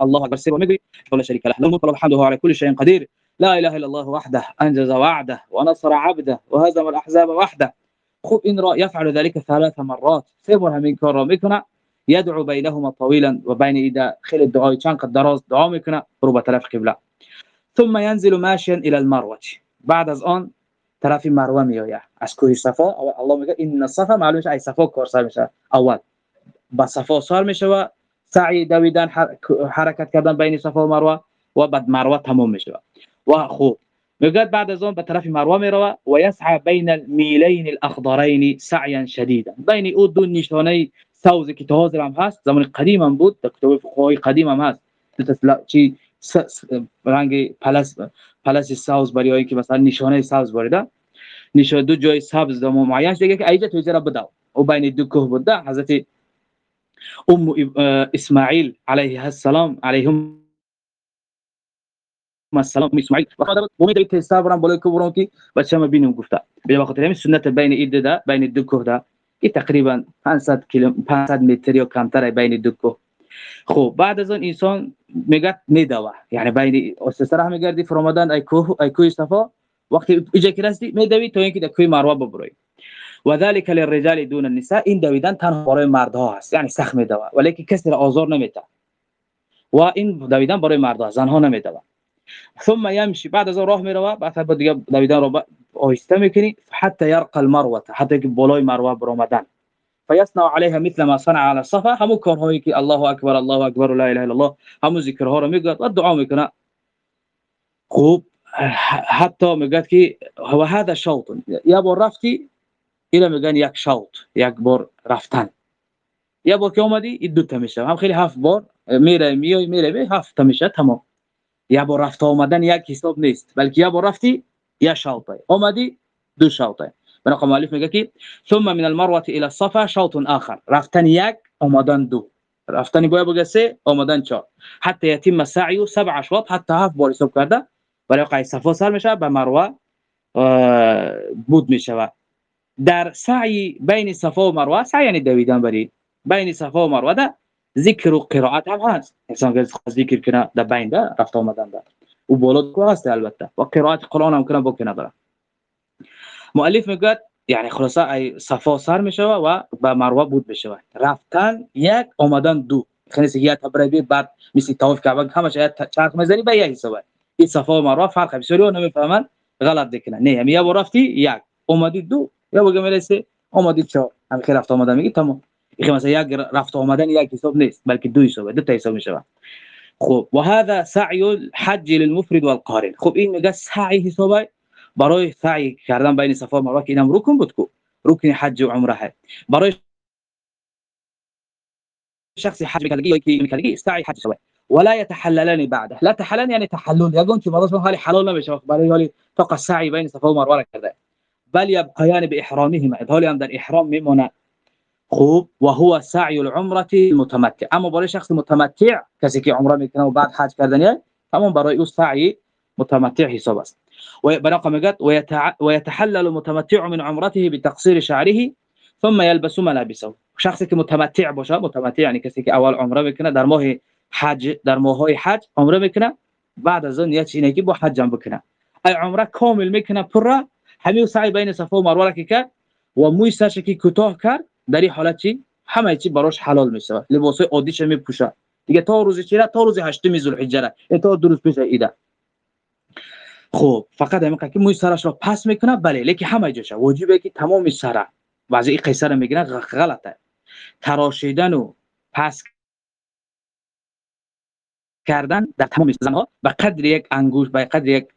الله أكبر. سيبا مجري ولا شريك له. الملك وله على كل شيء قدير. لا إله إلا الله وحده أنجز وعده ونصر عبده وهزم الأحزاب وحده. خب إن يفعل ذلك ثلاث مرات. سيبونها من كرة مكنا يدعو بينهما طويلا وبين إذا خل الدعاء. كان قد دراز دعاء مكنا ربع تلاف قبلة. ثم ينزل ماشيا إلى المروة بعد از آن طرف مروه میآید. از کوه صفا. الله میگه این الصفا معلوم میشه ای صفا سر میشه. اول با صفا سال میشه و سعی دویدن حرکت کردن بین صفا و مروه مروه تمام میشه. و خوب میگه بعد از اون به طرف مروه میروه و یسعى بین المیلین الاخضرین سعیا شدیدا بین أو دو نشانه سوزی که حاضر هم هست زمان قدیم هم بود در کتاب فقهای قدیم هم هست چی رنگ پلس پلس سبز برای که مثلا نشانه سبز بریده نشانه دو جای سبز دم معین دیگه که ایجا تو بده. أو بین دو کوه بوده حضرت ام اسماعیل علیه السلام علیهم السلام اسماعیل وقت امید دارید تستا برام بالای کو برام کی بچه ما بینم گفته به وقت همین سنت بین اید ده بین دو کوه ده که تقریبا 500 کیلو 500 متر یا کمتر بین دو کوه خب بعد از اون انسان میگه میدوه یعنی بین استراحت میگردی فرامدن ای کوه ای کوه صفا وقتی ایجا که رسیدی میدوی تا اینکه در کوه مروه ببری و ذلك للرجال دون النساء این دویدن تنها برای مردها هست یعنی سخت میدوه ولی کسی را آزار نمیده و این دویدن برای مردها زنها نمیدوه ثم يمشي. بعد از راه میروه بعد دیگه دویدن رو آهسته میکنی حتى يرقى المروة حتى که بالای مروة برآمدن فيصنع عليها مثل ما صنع على الصفا. همو کارهایی که الله اکبر الله اکبر لا إله إلا الله. همو ذکرها رو میگه و دعا میکنه خوب حتی میگه که و هذا شوط. یا بار رفتی إلى میگن یک شوط یک بار رفتن یا بار که اومدی دو تا هم خیلی هفت بار میره میای میره هفت تا میشه تمام. یا با رفت آمدن یک حساب نیست بلکه یا با رفتی یا شوطه اومدی دو شوطه بنا مؤلف میگه که ثم من المروة إلى الصفا شوط آخر. رفتن یک اومدن دو. رفتن باید بگه سه اومدن چهار. حتی یتم سعی سبع اشواط حتی هفت بار حساب کرده برای قای صفا سر میشه به مروه بود میشه. در سعی بین صفا و مروه سعی یعنی دویدن بری. بین صفا و مروه ده ذکر و قرائت هم هست. انسان که ذکر کنه در بین ده رفت آمدن ده. و بالا کو هست البته. و قرائت قرآن هم کنه بکنه داره مؤلف میگه یعنی خلاصه ای صفا سر میشه و به مروه بود بشه رفتن یک آمدن دو. خیلی یک تبربی بعد مثل طواف کعبه همش چرخ می‌زنی به یک حساب. این صفا و مروه فرق بسیاری نمی‌فهمن غلط دیکنه نه هم یا رفتی یک. اومدی دو. یا بگم می‌رسه اومدی چهار. هم خیلی رفت آمدن میگی تمام. يخمس ياق رافته ومدن ياق يسوب نيس بلكي دو يسوب دتا يسوب شباب. خب وهذا سعي الحج للمفرد والقارن. خب إن جس سعي يسوب برای سعی کردن بین صفا و مروه که اینم رکن بود کو رکن حج و عمره هست برای شخص حج مكلقي مكلقي سعي حج سواء ولا يتحللان بعده. لا تحللان يعني تحلل يقول كي مرض حالي حلال ما شباب. برای هالي فقط سعي بين صفا و مروه کرده بل يبقيان بإحرامهما. هذول هم در إحرام میمونن خوب و هو سعی العمرة المتمتع. أما برای شخص متمتع کسی که عمره میکنه و بعد حج کردن همون برای أو سعی متمتع حساب است. وبرقم میگه ويتحلل المتمتع من عمرته بتقصير شعره ثم يلبس ملابسه. شخصی که متمتع باشه متمتع یعنی کسی که اول عمره میکنه در ماه حج در ماه های حج عمره میکنه بعد از اون یه چیزی که با حج هم بکنه. ای عمره کامل میکنه پر همین سعی بین صفا و مروه که کرد و موی سرش که کوتاه کرد در این حالت چی؟ همه چی براش حلال میشه. لباس عادیش میپوشه؟ دیگه تا روز چیره تا روز هشتم ذوالحجه تا دو روز پیش ایده خب فقط همین که موی سرش را پس می‌کنه بله لیکن همه جاش واجبه که تمام سر. قصه رو میگن غلطه. تراشیدن و پس کردن در تمام زنها به قدر یک انگوش به قدر یک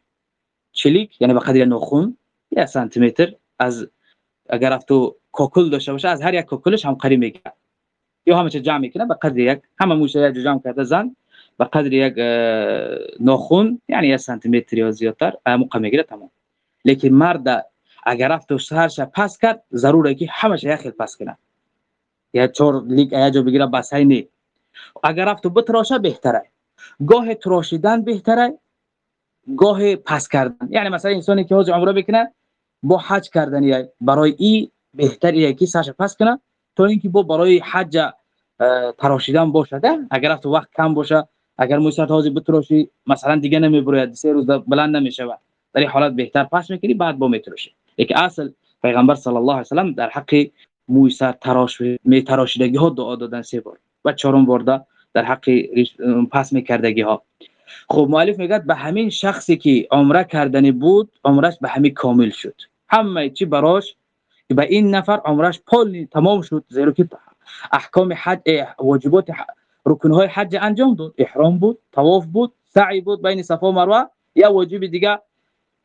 چلیک یعنی به قدر نخون یک سانتی متر از اگر افتو کوکل داشته باشه از هر یک کوکلش هم قریب می‌گیره یا همه چه جمع می‌کنه به قدر یک همه موشه یک جمع کرده زن به قدر یک ناخون یعنی یک سانتی متر یا زیادتر موقع می‌گیره تمام. لیکن مرد اگر رفت و سرش پس کرد ضروره که همش یک خیل پس کنه. یا چور یا جو بگیره بس نی. اگر رفت و بتراشه بهتره. گاه تراشیدن بهتره. گاه پس کردن. یعنی مثلا انسانی که حج عمره بکنه با حج کردن برای این بهتره که سرش پس کنه تا اینکه با برای حج تراشیدن باشه اگر رفت وقت کم باشه اگر موسی تازه بتراشی مثلا دیگه نمی‌بره سه روز بلند نمیشه در این حالت بهتر پاس می‌کنی بعد با میتراشی یک اصل پیغمبر صلی الله علیه و سلام در حق موسی تراش می تراشیدگی ها دعا دادن سه بار و چهارم بار در حق پس میکردگی ها. خب مؤلف میگه به همین شخصی که عمره کردنی بود عمرش به همین کامل شد. همه چی براش به این نفر عمرش پل تمام شد. زیرا که احکام حج واجبات رکن های حج انجام داد. احرام بود طواف بود سعی بود بین صفا و مروه. یا واجب دیگه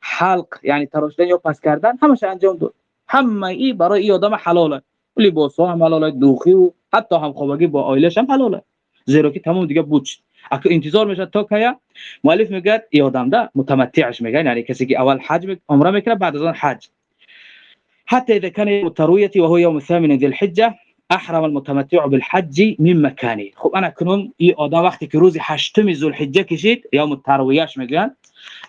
حلق یعنی تراشیدن یا پس کردن همش انجام داد. همه ای برای این آدم حلاله. لباس هم حلاله دوخی و حتی هم خوابگی با آیلش هم حلاله. زیرا که تمام دیگه بود. اگه انتظار میشه تا که مؤلف میگه این آدم ده متمتعش میگه یعنی کسی که اول حج عمره می‌کنه بعد از آن حج. حتى إذا كان يوم التروية وهو يوم الثامن ذي الحجة أحرم المتمتع بالحج من مكانه. خب أنا کنون این آدم وقتی که روز هشتم ذوالحجه کشید یا مترویهش میگن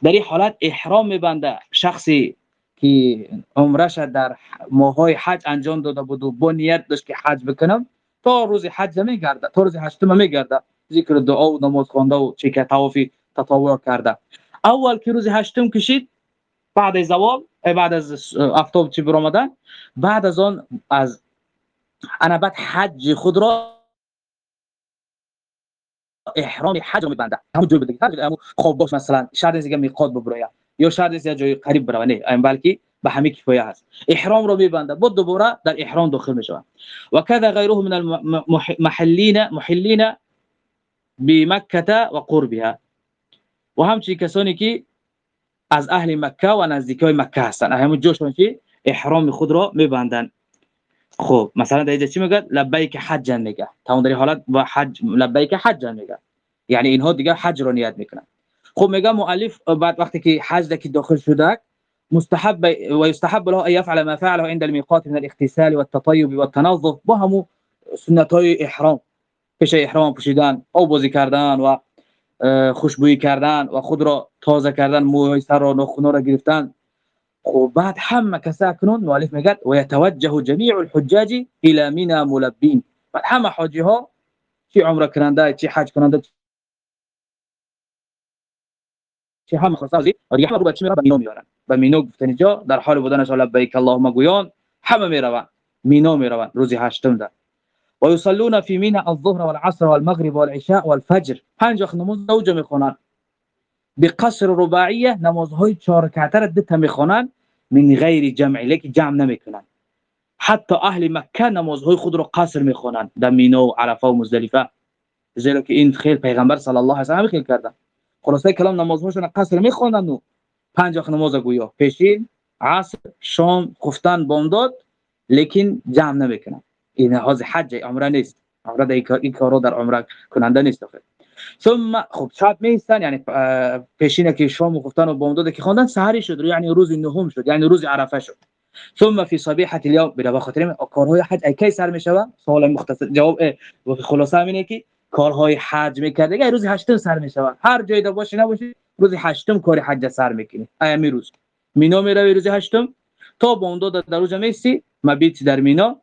در این حالت إحرام میبنده شخصی که عمرش در ماهای حج انجام داده بود و داشت که حج بکنم تا روز حج میگرده تا روز هشتم میگرده ذکر دعا و نماز خوانده و چیکه طوافی تطوع کرده. اول که روز هشتم بعد از زوال بعد از افتاب چی برآمدن بعد از آن از انا بعد حج خود را احرام حج میبنده همون جور بده همون خواب باش مثلا شاید دیگه میقات ببره یا شاید از جای قریب بره نه بلکه به همه کفایه هست. احرام رو میبنده بود دوباره در احرام داخل میشه و كذا غيره من المحلين محلين بمكه و قربها. و همچنین کسانی که از اهل مکه و نزدیکای مکه هستن. همون جوشون چی؟ احرام خود را میبندن. خب مثلا در چی میگه؟ لبیک حج میگه تا در حالت با حج لبیک حج میگه یعنی اینها دیگه حج رو نیت می‌کنن. خب میگه مؤلف بعد وقتی که حج که داخل شده مستحب و يستحب له ان يفعل ما فعله عند الميقات من الاغتسال والتطيب والتنظف با همو سنت های احرام. پیش احرام پوشیدن او بازی کردن و خوشبویی کردن و خود را تازه کردن موهای سر و نخونه را گرفتن. وبعد حمى كساكنون مؤلف مقال ويتوجه جميع الحجاج الى منى ملبين بعد حمى حاجها شي عمره كراندا شي حاج كراندا شي حمى خصازي ودي حمى ربع شميره بمينو میارن به مینو گفتن جا در حال بودنش لبیک اللهم گویان. همه میرون مینو میرون روزی هشتم ده ويصلون في منى الظهر والعصر والمغرب والعشاء والفجر. پنج وقت نماز زوجة میخونن بقصر رباعیه نمازهای چهار رکعته را دتا میخوانند من غیر جمع. لیک جمع نمیکنن حتی أهل مکه نمازهای خود را قصر میخوانند در مینا و عرفه و مزدلفة. زیرا که این خیل پیغمبر صلی الله علیه و آله خیل کردن خلاصه کلام نمازهاشون قصر میخوانند و پنج وقت نماز گویا پیشین عصر شام گفتن بامداد. لیکن جمع نمیکنن این حاز حج عمره نیست. عمره این کارو در عمره کننده نیست ثم خب شب میستن یعنی پیشینه که شام گفتن و بامداد که خواندن سحری شد یعنی روز نهم شد یعنی روز عرفه شد. ثم في صبيحه اليوم بلا خاطر کارهای حج کی سر می‌شوه سوال مختصر جواب و خلاصه همینه که کارهای حج می‌کرده روز هشتم سر می‌شوه هر جای ده باشی نباشی روز هشتم کار حج سر می‌کنی. ایامی روز. مینا می‌روی روز هشتم؟ تا بامداد در روز میستی مبیت در مینا.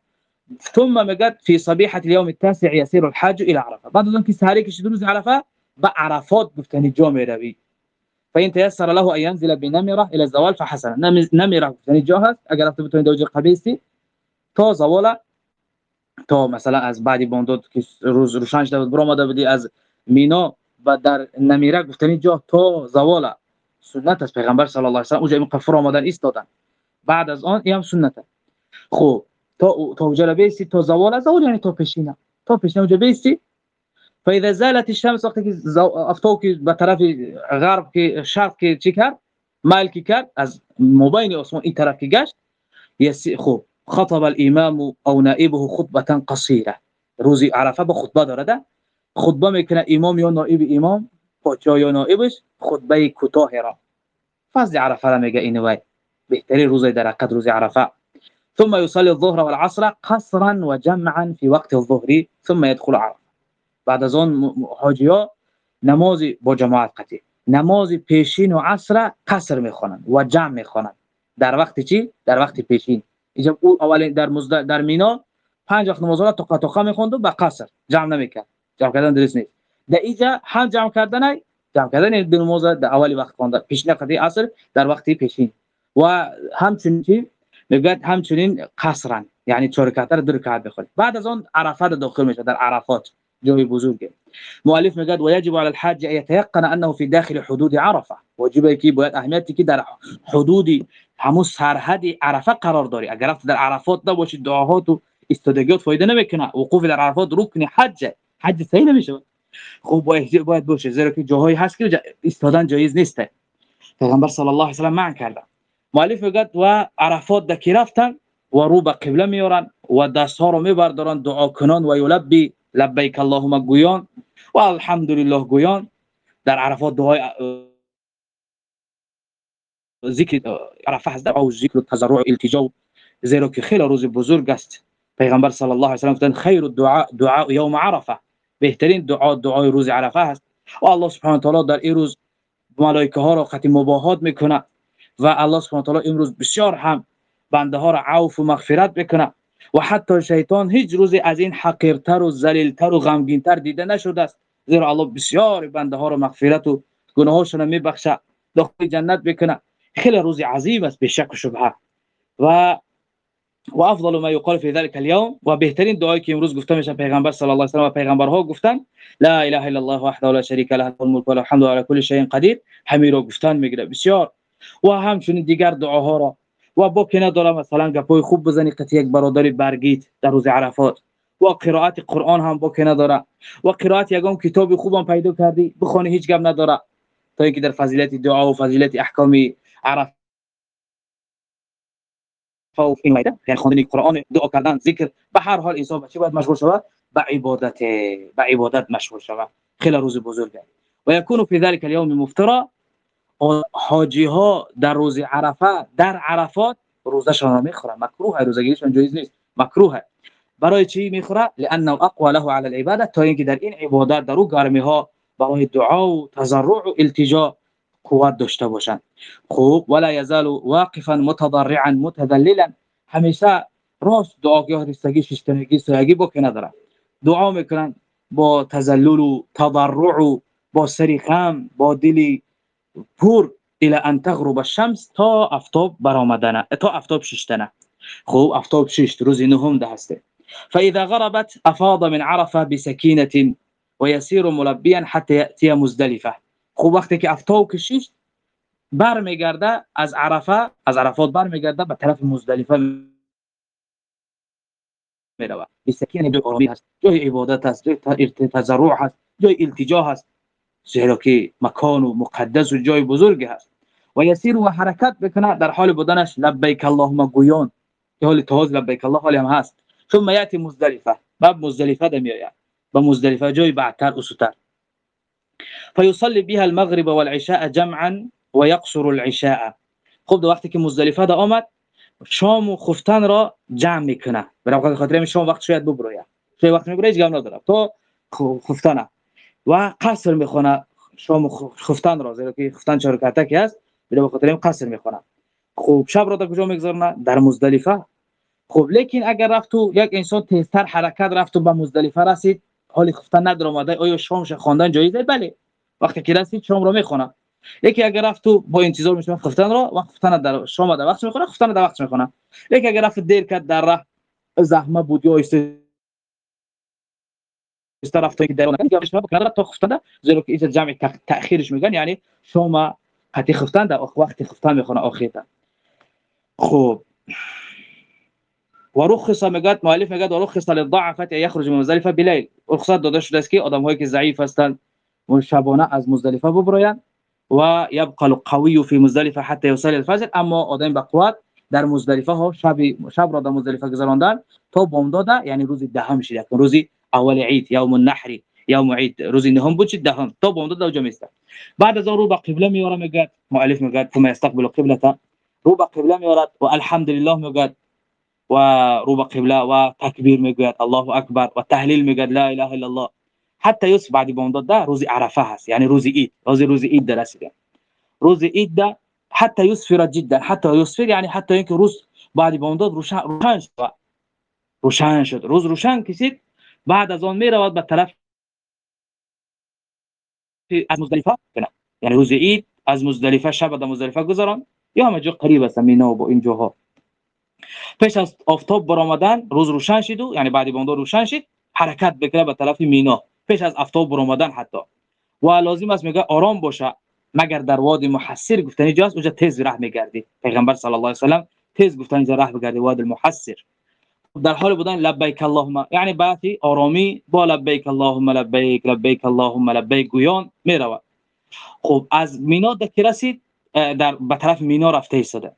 ثم مقد في صبيحة اليوم التاسع يسير الحاج إلى عرفة. بعد ذلك سهري كشي دروز عرفة؟ بعرفات گفتنی جا میروی فإن تيسر له أن ينزل بنمرة إلى الزوال فحسن. نمرة گفتنی جا هست اگر رفته بتونید دوجه قبیستی تا زوال تا مثلا از بعدی بانداد که روز روشن شده بود برآمده بودی از مینا و در نمیره گفتنی جا تا زوال سنت است پیغمبر صلی الله علیه و سلم. اونجا قفر آمدن ایستادن. بعد از آن این هم سنت خب تا تا اونجا بیستی تا زوال از زوال یعنی تا پیشینه. تا پیشینه اونجا بیستی فاذا زالت الشمس وقتی که افتاد که به طرف غرب که شرق که چی کرد؟ مایل کرد؟ از مبین آسمان این طرف که گشت. خب خطب الامام او نائبه خطبه قصيره روزی عرفه به خطبه داره خطبه می‌کنه امام یا نائب امام؟ پادشاه یا نائبش؟ خطبه کوتاه را. فضل عرفه را میگه این وای بهترین روز در روز عرفه. ثم يصلي الظهر والعصر قصرا وجمعا في وقت الظهر ثم يدخل عرفه بعد از اون ها نماز با جماعت قطعی. نماز پیشین و عصر قصر می‌خوانند و جمع می‌خوانند در وقت چی؟ در وقت پیشین. اینجا او اول در مزد در مینا پنج وقت نماز را توقع توقع می‌خوند و به قصر جمع نمی‌کرد. جمع کردن درست نیست. در اینجا هم جمع کردن جمع کردن دو نماز در اولی وقت خوانده. پیشین قضیه عصر در وقت پیشین. و همچنین میگه همچنین قصرن یعنی چهار رکعت رو دو رکعت بعد از اون عرفات داخل میشه در عرفات جوی بزرگه. مؤلف میگه و یجب علی الحاج ان يتيقن انه في داخل حدود عرفه. واجبه کی باید اهمیتی که در حدود همون سرحد عرفه قرار داری. اگر در عرفات نباشی دعاهات و استادگیات فایده نمیکنه. وقوف در عرفات رکن حج حج صحیح نمیشه. خب باید باید باشه. زیرا که جاهایی هست که استادن جایز نیست پیغمبر صلی الله علیه و سلم منع کرده. مؤلف و عرفات دکی رفتن و رو به قبله میارن و دست ها رو میبردارن دعا کنان و یلبی لبیک اللهم گویان و الحمدلله گویان. در عرفات دعای ذکر عرفه هست او ذکر تضرع التجا زیرا که خیلی روز بزرگ است. پیغمبر صلی الله علیه و گفتن خیر الدعاء دعاء یوم عرفه. بهترین دعا دعای روز عرفه است. و الله سبحانه و تعالی در این روز ملائکه ها را ختم مباهات می‌کنه و الله سبحانه تعالی امروز بسیار هم بنده ها را عفو و مغفرت بکنه. و حتی شیطان هیچ روزی از این حقیرتر و ذلیلتر و غمگینتر دیده نشده است. زیرا الله بسیار بنده ها را مغفرت و گناهاشون میبخشه. داخل جنت بکنه. خیلی روز عظیم است به شک و شبهه. و و افضل ما يقال في ذلك اليوم و بهترین دعایی که امروز گفته میشه پیغمبر صلی الله علیه و سلم و پیغمبرها گفتن لا اله الا الله وحده لا شريك له الملك و الحمد على كل شيء قدیر. همین رو گفتن می‌گیره. بسیار و همچنین دیگر دعاها را. و با که نداره مثلا گپای خوب بزنی قطع یک برادری برگیت در روز عرفات. و قرائت قرآن هم با که نداره و قرائت یگام کتاب خوبم پیدا کردی بخونی هیچ گپ نداره تا اینکه در فضیلت دعا و فضیلت احکام عرفه و این مایده یعنی خواندن قرآن دعا کردن ذکر به هر حال انسان چی باید مشغول شود. به عبادت به عبادت مشغول شود. خیلی روز بزرگه. و یکون فی ذلك اليوم مفترا حاجی ها در روز عرفه در عرفات روزشان را می‌خورن. مکروه روزگیریشان جایز نیست. مکروه برای چی می‌خوره لانه اقوى له على العباده تا اینکه در این عبادت در او گرمی ها برای دعا و تضرع و التجا قوت داشته باشند خوب ولا یزال واقفا متضرعا متذللا. همیشه راست دعاگاه رستگی ششتنگی سویگی با که نداره دعا می‌کنن با تذلل و تضرع و با سری خم با دلی پر إلى ان تغرب الشمس تا افتاب برآمدن تا افتاب ششتنه خوب افتاب شش روز نهم ده هسته فاذا غربت افاض من عرفه بسكينه ويسير ملبيا حتى ياتي مزدلفه خوب وقتی که افتاب کشید برمیگرده از عرفه از عرفات برمیگرده به طرف مزدلفه میروه بسکینه جای آرامی هست جای عبادت هست جای تضرع هست جای التجا هست زیرا که مکان و مقدس و جای بزرگی هست. و یسیر و حرکت بکنه در حال بودنش. لبیک اللهم گویان. که حال تواز لبیک الله حالی هم هست. ثم یأتی مزدلفه. باب مزدلفه دم میآید. به مزدلفه جای بعدتر و سوتر. فيصلي بها المغرب والعشاء جمعا ويقصر العشاء. خب وقتی که مزدلفه ده آمد شام و خفتن را جمع میکنه. برای خاطر شام وقت شاید ببروید. شاید وقت میبره هیچ گم نداره. تو خفتن و قصر می‌خونه. شام خفتن را زیرا که خفتن چهار رکعته است برای خاطر قصر می‌خونه. خوب شب را در کجا میگذارنه در مزدلفه. خب لیکن اگر رفت تو یک انسان تیزتر حرکت رفت و به مزدلفه رسید حالی خفتن نداره اومده آیا شامش خواندن جایزه؟ بله. وقتی که رسید شام رو می‌خونه. یکی اگر رفت تو با انتظار میشه خفتن رو وقت خفتن در شام در وقت می‌خونه خفتن در وقت می‌خونه. یکی اگر رفت دیر کرد در راه زحمه بود یا رفت که درون دیگه کنار تا خفتنده زیرا که این جمع تاخیرش میگن یعنی شما قتی خفتنده وقتی خفتن می‌خونه آخیتا خوب و رخص میگه مؤلف میگه رخص للضعفه یخرج من مزدلفه بلیل. رخصت داده شده است که آدم هایی که ضعیف هستند شبانه از مزدلفه ببرایند و يبقى القوي في مزدلفه حتى يوصل الفجر اما آدم به قوت در مزدلفه ها شب شب را در مزدلفه گذراندن تا بامداد یعنی روز دهم شده روز أول عيد يوم النحر يوم عيد. روزي نهم بود دهم طب ومضد وجميستا بعد ذا ربع قبله ميورا مقات مؤلف مقات ثم يستقبل قبلته ربع قبله ميورا والحمد لله مقات وربع قبله وتكبير مقات الله اكبر وتهليل مقات لا اله الا الله. حتى يوسف بعد بمضد ده روزي عرفه هست يعني روزي عيد روزي روزي عيد ده لسه روزي عيد ده حتى يسفر جدا حتى يسفر يعني حتى يمكن روز بعد بمضد روشان روشان شد. روشان شد. روز روشان كسيت بعد از آن می رود به طرف از مزدلفه. یعنی روز عید از مزدلفه شب در مزدلفه گذران. یا همه جا قریب است مینا و این جاها. پیش از آفتاب برآمدن روز روشن شد یعنی بعد بامداد روشن شد حرکت بکنه به طرف مینا. پیش از آفتاب برآمدن حتی. و لازم است میگه آرام باشه مگر در وادی محسر گفتنی جاست؟ اونجا تیز راه میگردی. پیغمبر صلی الله علیه و سلام تیز گفتن اینجا راه بگردی وادی المحسر در حال بودن لبیک اللهم. یعنی باتی آرامی با لبیک اللهم لبیک لبیک اللهم لبیک گویان می‌رود خب از مینا که رسید در به طرف مینا رفته ایستاده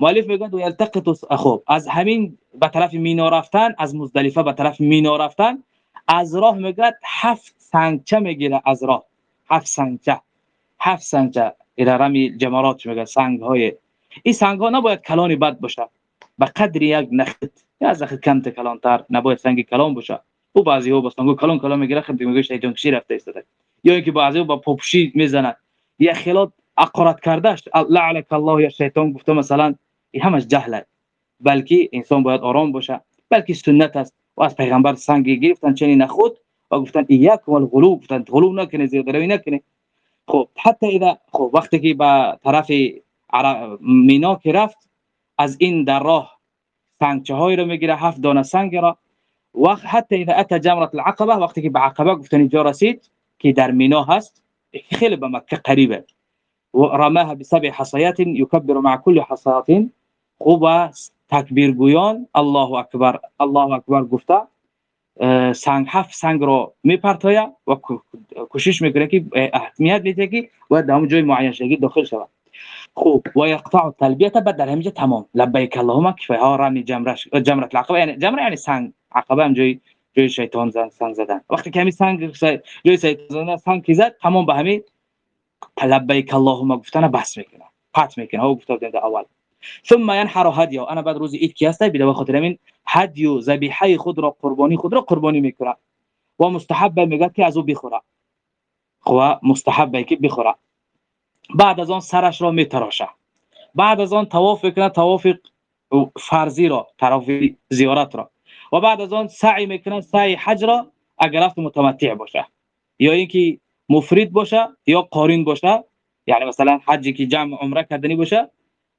مؤلف میگه و یلتقط خب از همین به طرف مینا رفتن از مزدلفه به طرف مینا رفتن. از راه میگه هفت سنگچه می‌گیره از راه. هفت سنگچه هفت سنگچه رمی جمرات میگه سنگ های این سنگ ها نباید کلانی بد باشه به قدر یک نخت. یا نخت کم کلانتر نباید سنگ کلان باشه. او بعضی ها سنگ کلان کلان می‌گیره خیلی میگه شیطان کشی رفته ایستاده. یا اینکه بعضی ها با پوپشی می‌زنه. یا خلات اقرات کردهش لعنک الله یا شیطان گفته مثلا این همش جهله. بلکه انسان باید آرام باشه. بلکه سنت است. و از پیغمبر سنگ گرفتن چنین نخود. و گفتن ایاک والغلو گفتن غلو نکنه زیاده روی نکنه خب حتی اذا خب وقتی که به طرف مینا که رفت از این در راه سنگچه های رو میگیره هفت دانه سنگ را. و حتی اذا اتى جمرة العقبة وقتی که به عقبه گفتن اینجا رسید که در مینا هست خیلی به مکه قریبه. و رماها بسبع حصيات يكبر مع كل حصات خوب تکبیر گویان الله اکبر الله اکبر گفته سنگ هفت سنگ رو میپرتاید و کوشش میکنه که اهمیت میده که و در جای معین شده داخل شود. خوب. و یقطع تلبیه بعد همینجا تمام. لبیک اللهم کفایه ها رمی جمره جمره العقبه یعنی جمره یعنی سنگ. عقبه هم جای جای شیطان زن سنگ زدن. وقتی که همین سنگ جای شیطان زدن سنگ کی زد؟ تمام به همین لبیک اللهم گفتن بس می‌کنه. پات می‌کنه. او گفته در اول. ثم ينحر هديه انا بعد روز عید کی هست به خاطر همین هدی و ذبیحه خود را قربانی خود را قربانی می‌کنه. و مستحب میگه که از او بخوره. خو مستحب که بخوره. بعد از آن سرش را میتراشه بعد از آن طواف می‌کنه طواف فرضی را طواف زیارت را. و بعد از آن سعی می‌کنه سعی حج را اگر رفت متمتع باشه یا اینکه مفرد باشه یا قارین باشه یعنی مثلا حجی که جمع عمره کردنی باشه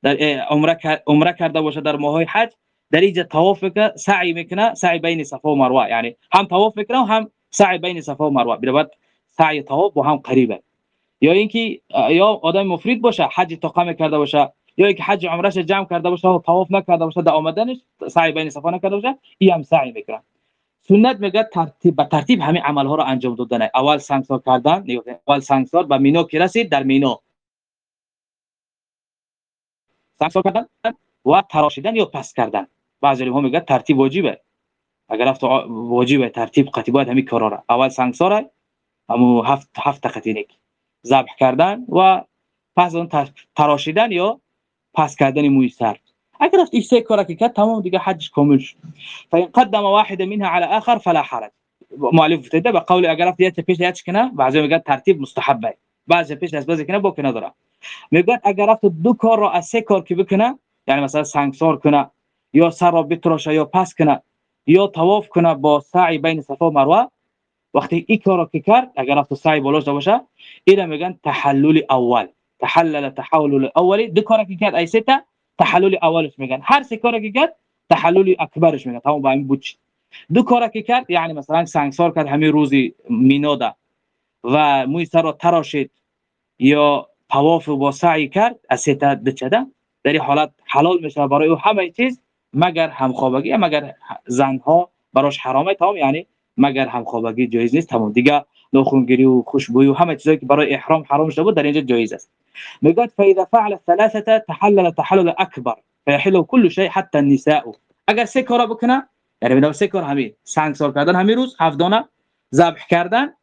در عمره عمره کرده باشه در ماه حج در اینجا طواف می‌کنه سعی می‌کنه سعی بین صفا و مروه. یعنی هم طواف می‌کنه و هم سعی بین صفا و مروه. بعد سعی طواف با هم قریبه. یا اینکه یا آدم مفرد باشه حج تقام کرده باشه یا اینکه حج عمرش جمع کرده باشه و طواف نکرده باشه در آمدنش سعی بین صفا نکرده باشه این هم سعی می‌کنه. سنت میگه ترتیب به ترتیب همه عمل ها رو انجام دادن. اول سنگسار کردن اول سنگسار به مینا که رسید در مینا. سنگسار کردن و تراشیدن یا پس کردن. بعضی ها میگه ترتیب واجبه. اگر رفت واجبه ترتیب قطعی باید همین کارا را. اول سنگسار همو هفت هفت قطینک ذبح کردن و پس اون تراشیدن یا پس کردن موی سر. اگر رفت این سه کارا که کرد تمام دیگه حجش کامل شد. فین قدم واحد منها على اخر فلا حرج. مؤلف گفته به قول اگر رفت یه پیش یه کنه بعضی میگه ترتیب مستحبه. بعضی پیش از بعضی کنه با کنه داره میگه اگر رفت دو کار رو از سه کار که بکنه یعنی مثلا سنگسار کنه یا سر را بتراشه یا پس کنه یا طواف کنه با سعی بین صفا و مروه وقتی این کار که کرد اگر رفت سعی بالاش باشه اینا میگن تحلل اول. تحلل تحول الاول دو کار که کرد ای سه تحلل اولش میگن. هر سه کار که کرد تحلل اکبرش میگن. تمام با این بود دو کاری که کرد یعنی مثلا سنگسار کرد همین روزی مینادا و موی سر را تراشید یا طواف با سعی کرد از سیتا دچده در این حالت حلال میشه برای او همه چیز مگر همخوابگی مگر زن ها براش حرامه تمام یعنی مگر همخوابگی جایز نیست؟ تمام. دیگه ناخونگیری و خوشبویی و همه چیزایی که برای احرام حرام شده بود در اینجا جایز است. میگه فاذا فعل ثلاثه تحلل تحلل اکبر فيحل كل شيء حتى النساء. اگر سه کارا بکنه یعنی بدون سه کار همین سنگسار کردن همین روز هفت دانه ذبح کردن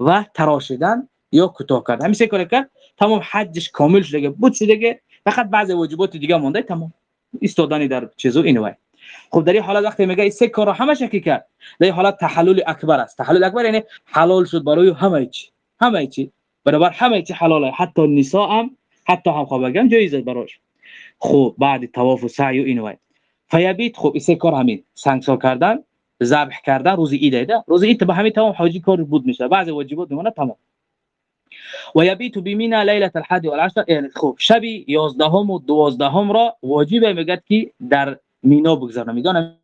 و تراشیدن یا کوتاه کردن. همین سه کار کرد. تمام. حجش کامل شده بود شده فقط بعضی واجبات دیگه مونده. تمام. ایستادن در چیزو اینو خب در این حالت وقتی میگه سه کار همه شکی کرد. در این حالت تحلل اکبر است. تحلل اکبر یعنی حلال شد برای همه چی. همه چی. برابر همه چی حلاله حتی نساء هم حتی هم خوابگان جایزه براش. خب بعد طواف و سعی و اینو فیبیت خب سه کار همین. سنگسار کردن ذبح کردن روز عید ایده. روز عید به همین تمام حاجی کار بود میشه. بعضی واجبات میمونه تمام. و یبیت بمینا لیله الحادی والعشر. یعنی خب شب 11 و 12 را واجب میگه که در مینا بگذرونه میگن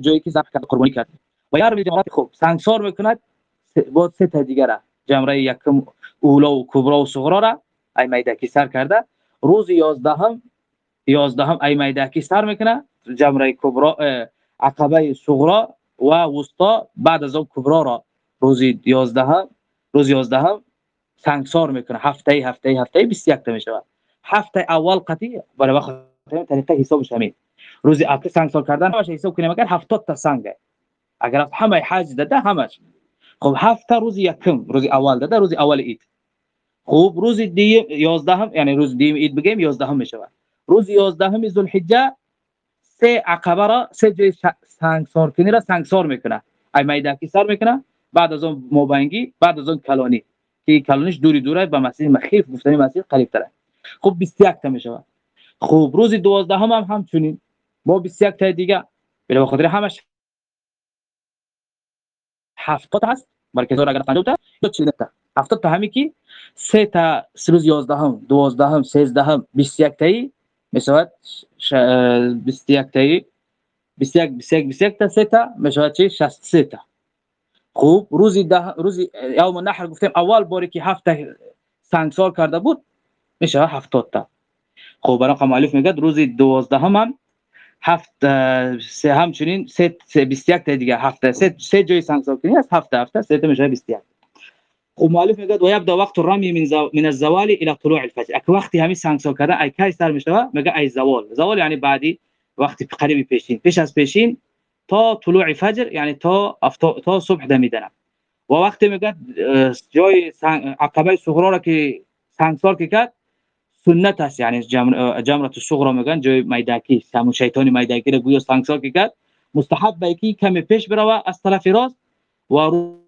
جایی که ذبح کرد قربانی کرد. و یار به جمرات خوب سنگسار می‌کند با سه تا دیگه جمره یکم اولا و کبرا و صغرا را. ای میدکی سر کرده. روز 11 هم 11 هم ای میدکی سر می‌کنه. جمره کبرا عقبه صغرا و وسطا بعد از اون کبرا را. روز 11 هم روز 11 هم سنگسار می‌کنه. هفته هفته هفته 21 تا میشه هفته اول قطعی. برای وقت طریقه حسابش همین روز اول سنگسار کردن باشه حساب کنیم اگر 70 تا سنگ. اگر همه حج داده همش. خب هفته روز یکم روز اول داده روز اول عید. خب روز دیم 11 هم یعنی روز دیم عید بگیم 11 هم میشه روز 11 هم ذوالحجه سه عقبه را سه جای سنگسار کنی را سنگسار می‌کنه. ای میدکی سر می‌کنه؟ بعد از اون موبنگی بعد از اون کلانی. که کلانیش دوری دوره به مسیح مخیف گفتنی مسیح قریب تره. خب 21 تا میشه خب روز 12 هم هم همچنین با 21 تا دیگه. به خاطر همش 70 هست. بلکه زور اگر 50 تا یا 40 تا. 70 تا همی کی؟ 3 تا روز 11 هم 12 هم 13 هم 21 تایی. می‌شود 21 تایی 21 21 21 تا 3 تا. می‌شود چی؟ 63 تا. خوب. روزی ده روزی یوم النحر گفتیم اول باری که هفته سنگسار کرده بود میشه 70 تا. خب برای مؤلف میگه روزی 12 هم, هفت سه همچنین سه 21 تا دیگه هفته سه سه جای سنگسار کنی از هفته هفته سه تا میشه 21 خب مؤلف میگه و یبدا وقت الرمی من زو... من الزوال الى طلوع الفجر. اك وقتی همین سنگسار کردن ای کی سر میشه؟ میگه ای زوال. زوال یعنی بعدی وقتی قریبی پیشین. پیش از پیشین تا طلوع فجر یعنی تا تا صبح دمیدن و وقتی میگه جای عقبه صغرا را که سنگسار که کرد سنت است یعنی جمر جمرت صغرا میگن جای میداکی همون شیطان میداکی را گویا سنگسار که کرد. مستحب کی کمی پیش بروه از طرف راست و رو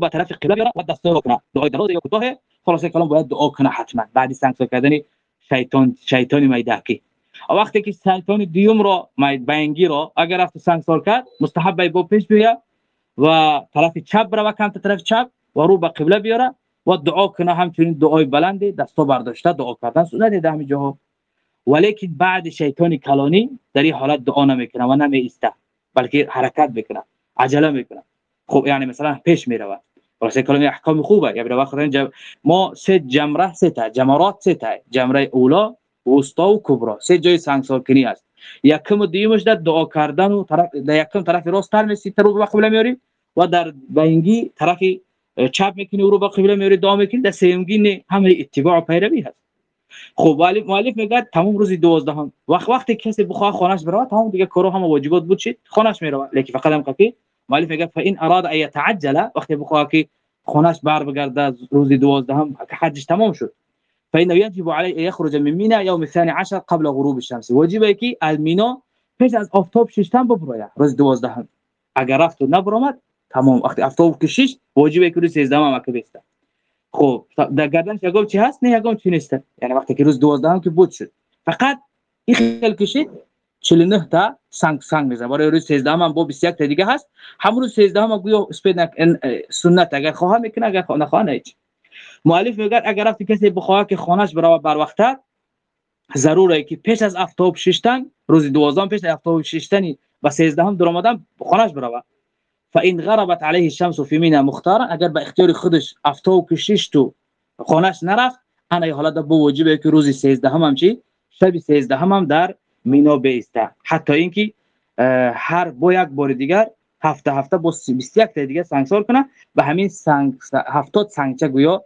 به طرف قبله بره و دست رو کنه. دعای دراز یا کوتاه خلاصه کلام باید دعا کنه حتما. بعد سنگسار کردن شیطان شیطان میداکی وقتی که شیطان دیوم را بینگی را اگر رفت سنگسار کرد مستحب با پیش بیه و طرف چپ بره کم طرف چپ و رو به قبله بیاره. و دعا کنه همچنین دعای بلند دستا برداشته دعا کردن سنت ده همین جاها. ولیکن بعد شیطان کلانی در این حالت دعا نمی‌کنه و نمی ایسته بلکه حرکت می‌کنه عجله می‌کنه. خب یعنی مثلا پیش میره واسه کلام احکام خوبه. یا وقت ما سه جمره سه تا جمرات سه تا جمره اولا وسطا و کبرا سه جای سنگسار کنی است یکم و دیمش در دعا کردن و طرف در یکم طرف راست تر میسی تر رو به قبله میاری و در بینگی طرف چپ می‌کنی رو به قبله میاری دعا می‌کنی در سیمگی نه همه اتباع و پیروی هست. خب ولی مؤلف میگه تمام روز 12 هم وقت وقتی کسی بخواه خانش بره تمام دیگه کارو هم واجبات بود شد خانش میره لیکن فقط هم که مؤلف میگه فان اراد ان يتعجل وقتی بخواه که خانش بر بگرده روز 12 هم حجش تمام شد. فإنه يجب عليه أن يخرج من مينا يوم الثاني عشر قبل غروب الشمس. واجبه که المينا پیش از آفتاب ششتن ببره روز 12 اگر رفت و نبرامد تمام. وقتی آفتاب کشیش واجبه که روز 13 هم که بیسته خب در گردنش یگام چی هست؟ نه یگام چی نیست؟ یعنی وقتی که روز 12 هم که بود شد. فقط این خیل کشید 49 تا سنگ سنگ می‌زنه. برای روز 13 هم با 21 تا دیگه هست. همون روز 13 هم گویا اسپید سنت. اگر خواه می‌کنه اگر خواه نخواه نه مؤلف میگه اگر رفت کسی بخواه که خانش برای بر وقت ضروره که پیش از افتاب ششتن روز دوازدهم پیش هفته و ششتنی و سیزدهم در آمدن خانهش بروه فإن غربت عليه الشمس في منى مختارا اگر به اختیار خودش هفته و تو خانهش نرفت انا حالا با واجبه که روز 13 هم هم چی؟ شب 13 هم, هم در مینا بیسته. حتی اینکه هر با یک بار دیگر هفته هفته با 21 تا دیگه سنگسار کنه و همین سنگ 70 سنگچه گویا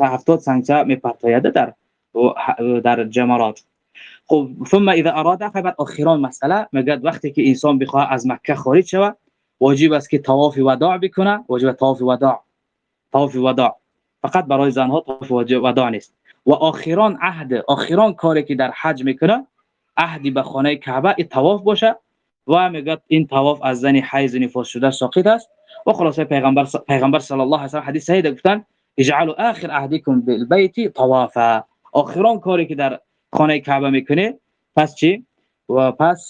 70 سنگچه میپرتاید در در جمرات. خب ثم اذا اراد فبعد اخیران مسئله. میگه وقتی که انسان بخواه از مکه خارج شود واجب است که طواف وداع بکنه واجب طواف وداع. طواف وداع. فقط برای زنها طواف وداع نیست. و آخران عهد آخران کاری که در حج می‌کنه عهدی به خانه کعبه طواف باشه و میگه این طواف از زن حیض نفاس شده ساقط است. و خلاصه پیغمبر پیغمبر صلی الله علیه و حدیث صحیح گفتن اجعلوا اخر عهدکم بالبیت طوافا. آخران کاری که در خانه کعبه می‌کنه پس چی؟ و پس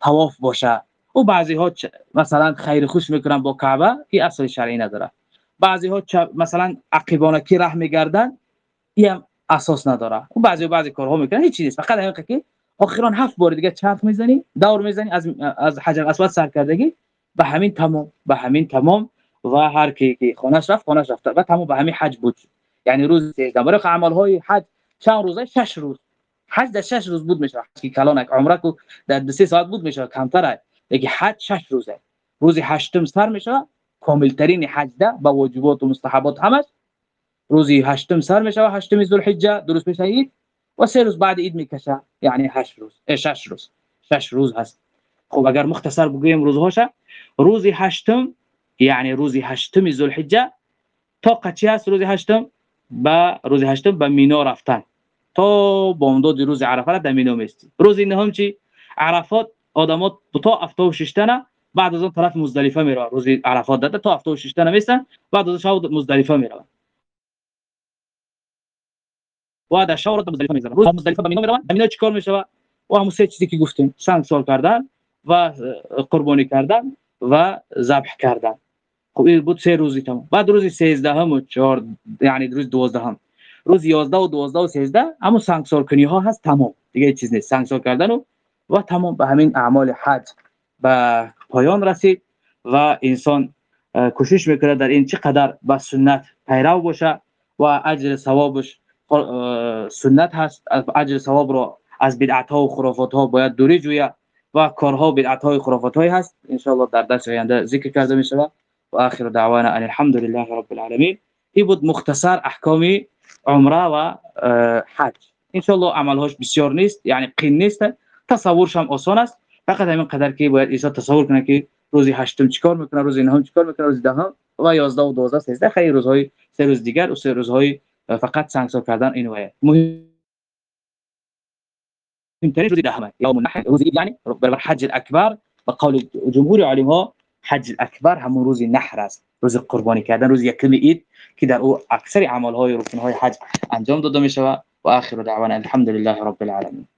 طواف باشه. و بعضی ها مثلا خیر خوش می‌کنن با کعبه این اصل شرعی نداره. بعضی ها مثلا عقیبانکی راه میگردن این اساس نداره. و بعضی بعضی کارها می‌کنن هیچ چیزی فقط حقیقه که آخران هفت بار دیگه چرخ می‌زنی دور می‌زنی از از حجر اسود سر کردگی به همین تمام به همین تمام و هر کی که خونش رفت خونش رفت. و تمام به همین حج بود. یعنی روز 13 برای اعمال های حج چند روزه؟ شش روز. حج در شش روز بود میشه. که کلان عمره کو در 2 ساعت بود میشه. کمتر دیگه حج شش روزه. روز هشتم سر میشه کامل ترین حج ده با واجبات و مستحبات همش. روزی هشتم سر میشه و هشتم ذوالحجه درست میشه اید و سه روز بعد اید می‌کشه یعنی هشت روز. شش روز. شش روز هست. خب اگر مختصر بگویم روزهاشه روزی هشتم یعنی روزی هشتم ذوالحجه تا قچی هست روزی هشتم؟ با روزی هشتم به مینا رفتن. تا بامداد روز عرفات در مینا میستی روزی نهم چی؟ عرفات آدمات تا 76 تنه بعد از اون طرف مزدلفه میره روز عرفات داده تا 76 تنه میستن بعد از شب مزدلفه میره و در شب مزدلفه می‌زنن. روز مزدلفه به مینا میره مینا چیکار میشه و همون سه چیزی که گفتیم سنگ سال کردن و قربانی کردن و ذبح کردن. خب این بود سه روزی تمام. بعد روز 13 هم و 4 یعنی روز 12 هم روز 11 و 12 و 13 همون سنگسار کنی ها هست تمام. دیگه چیز نیست. سنگسار کردن و و تمام به همین اعمال حج به پایان رسید و انسان کوشش می‌کنه در این چقدر به سنت پیرو باشه و اجر ثوابش سنت هست. اجر ثواب رو از بدعت ها و خرافات ها باید دوری جویه و کارها بدعت های خرافات های هست. ان در درس آینده ذکر کرده می شود و آخر دعوانا ان الحمد لله رب العالمین. این بود مختصر احکام عمره و حج. ان شاء الله عملهاش بسیار نیست یعنی قین نیست. تصورش هم آسان است. فقط همین قدر که باید ایسا تصور کنه که روزی هشتم چیکار می‌کنه روزی نهم چیکار می‌کنه روزی دهم و 11 و 12 13 خیلی روزهای سه روز دیگر و سه روزهای فقط سنگسار کردن این وایه مهم ترین روزی دهم یوم النحر روزی یعنی بر حج الاکبر و قول جمهور علما حج الاکبر همون روزی نحر است. روز قربانی کردن روز یکم عید که در او اکثر اعمال های رکن های حج انجام داده می شود و آخر دعوانا الحمد لله رب العالمین.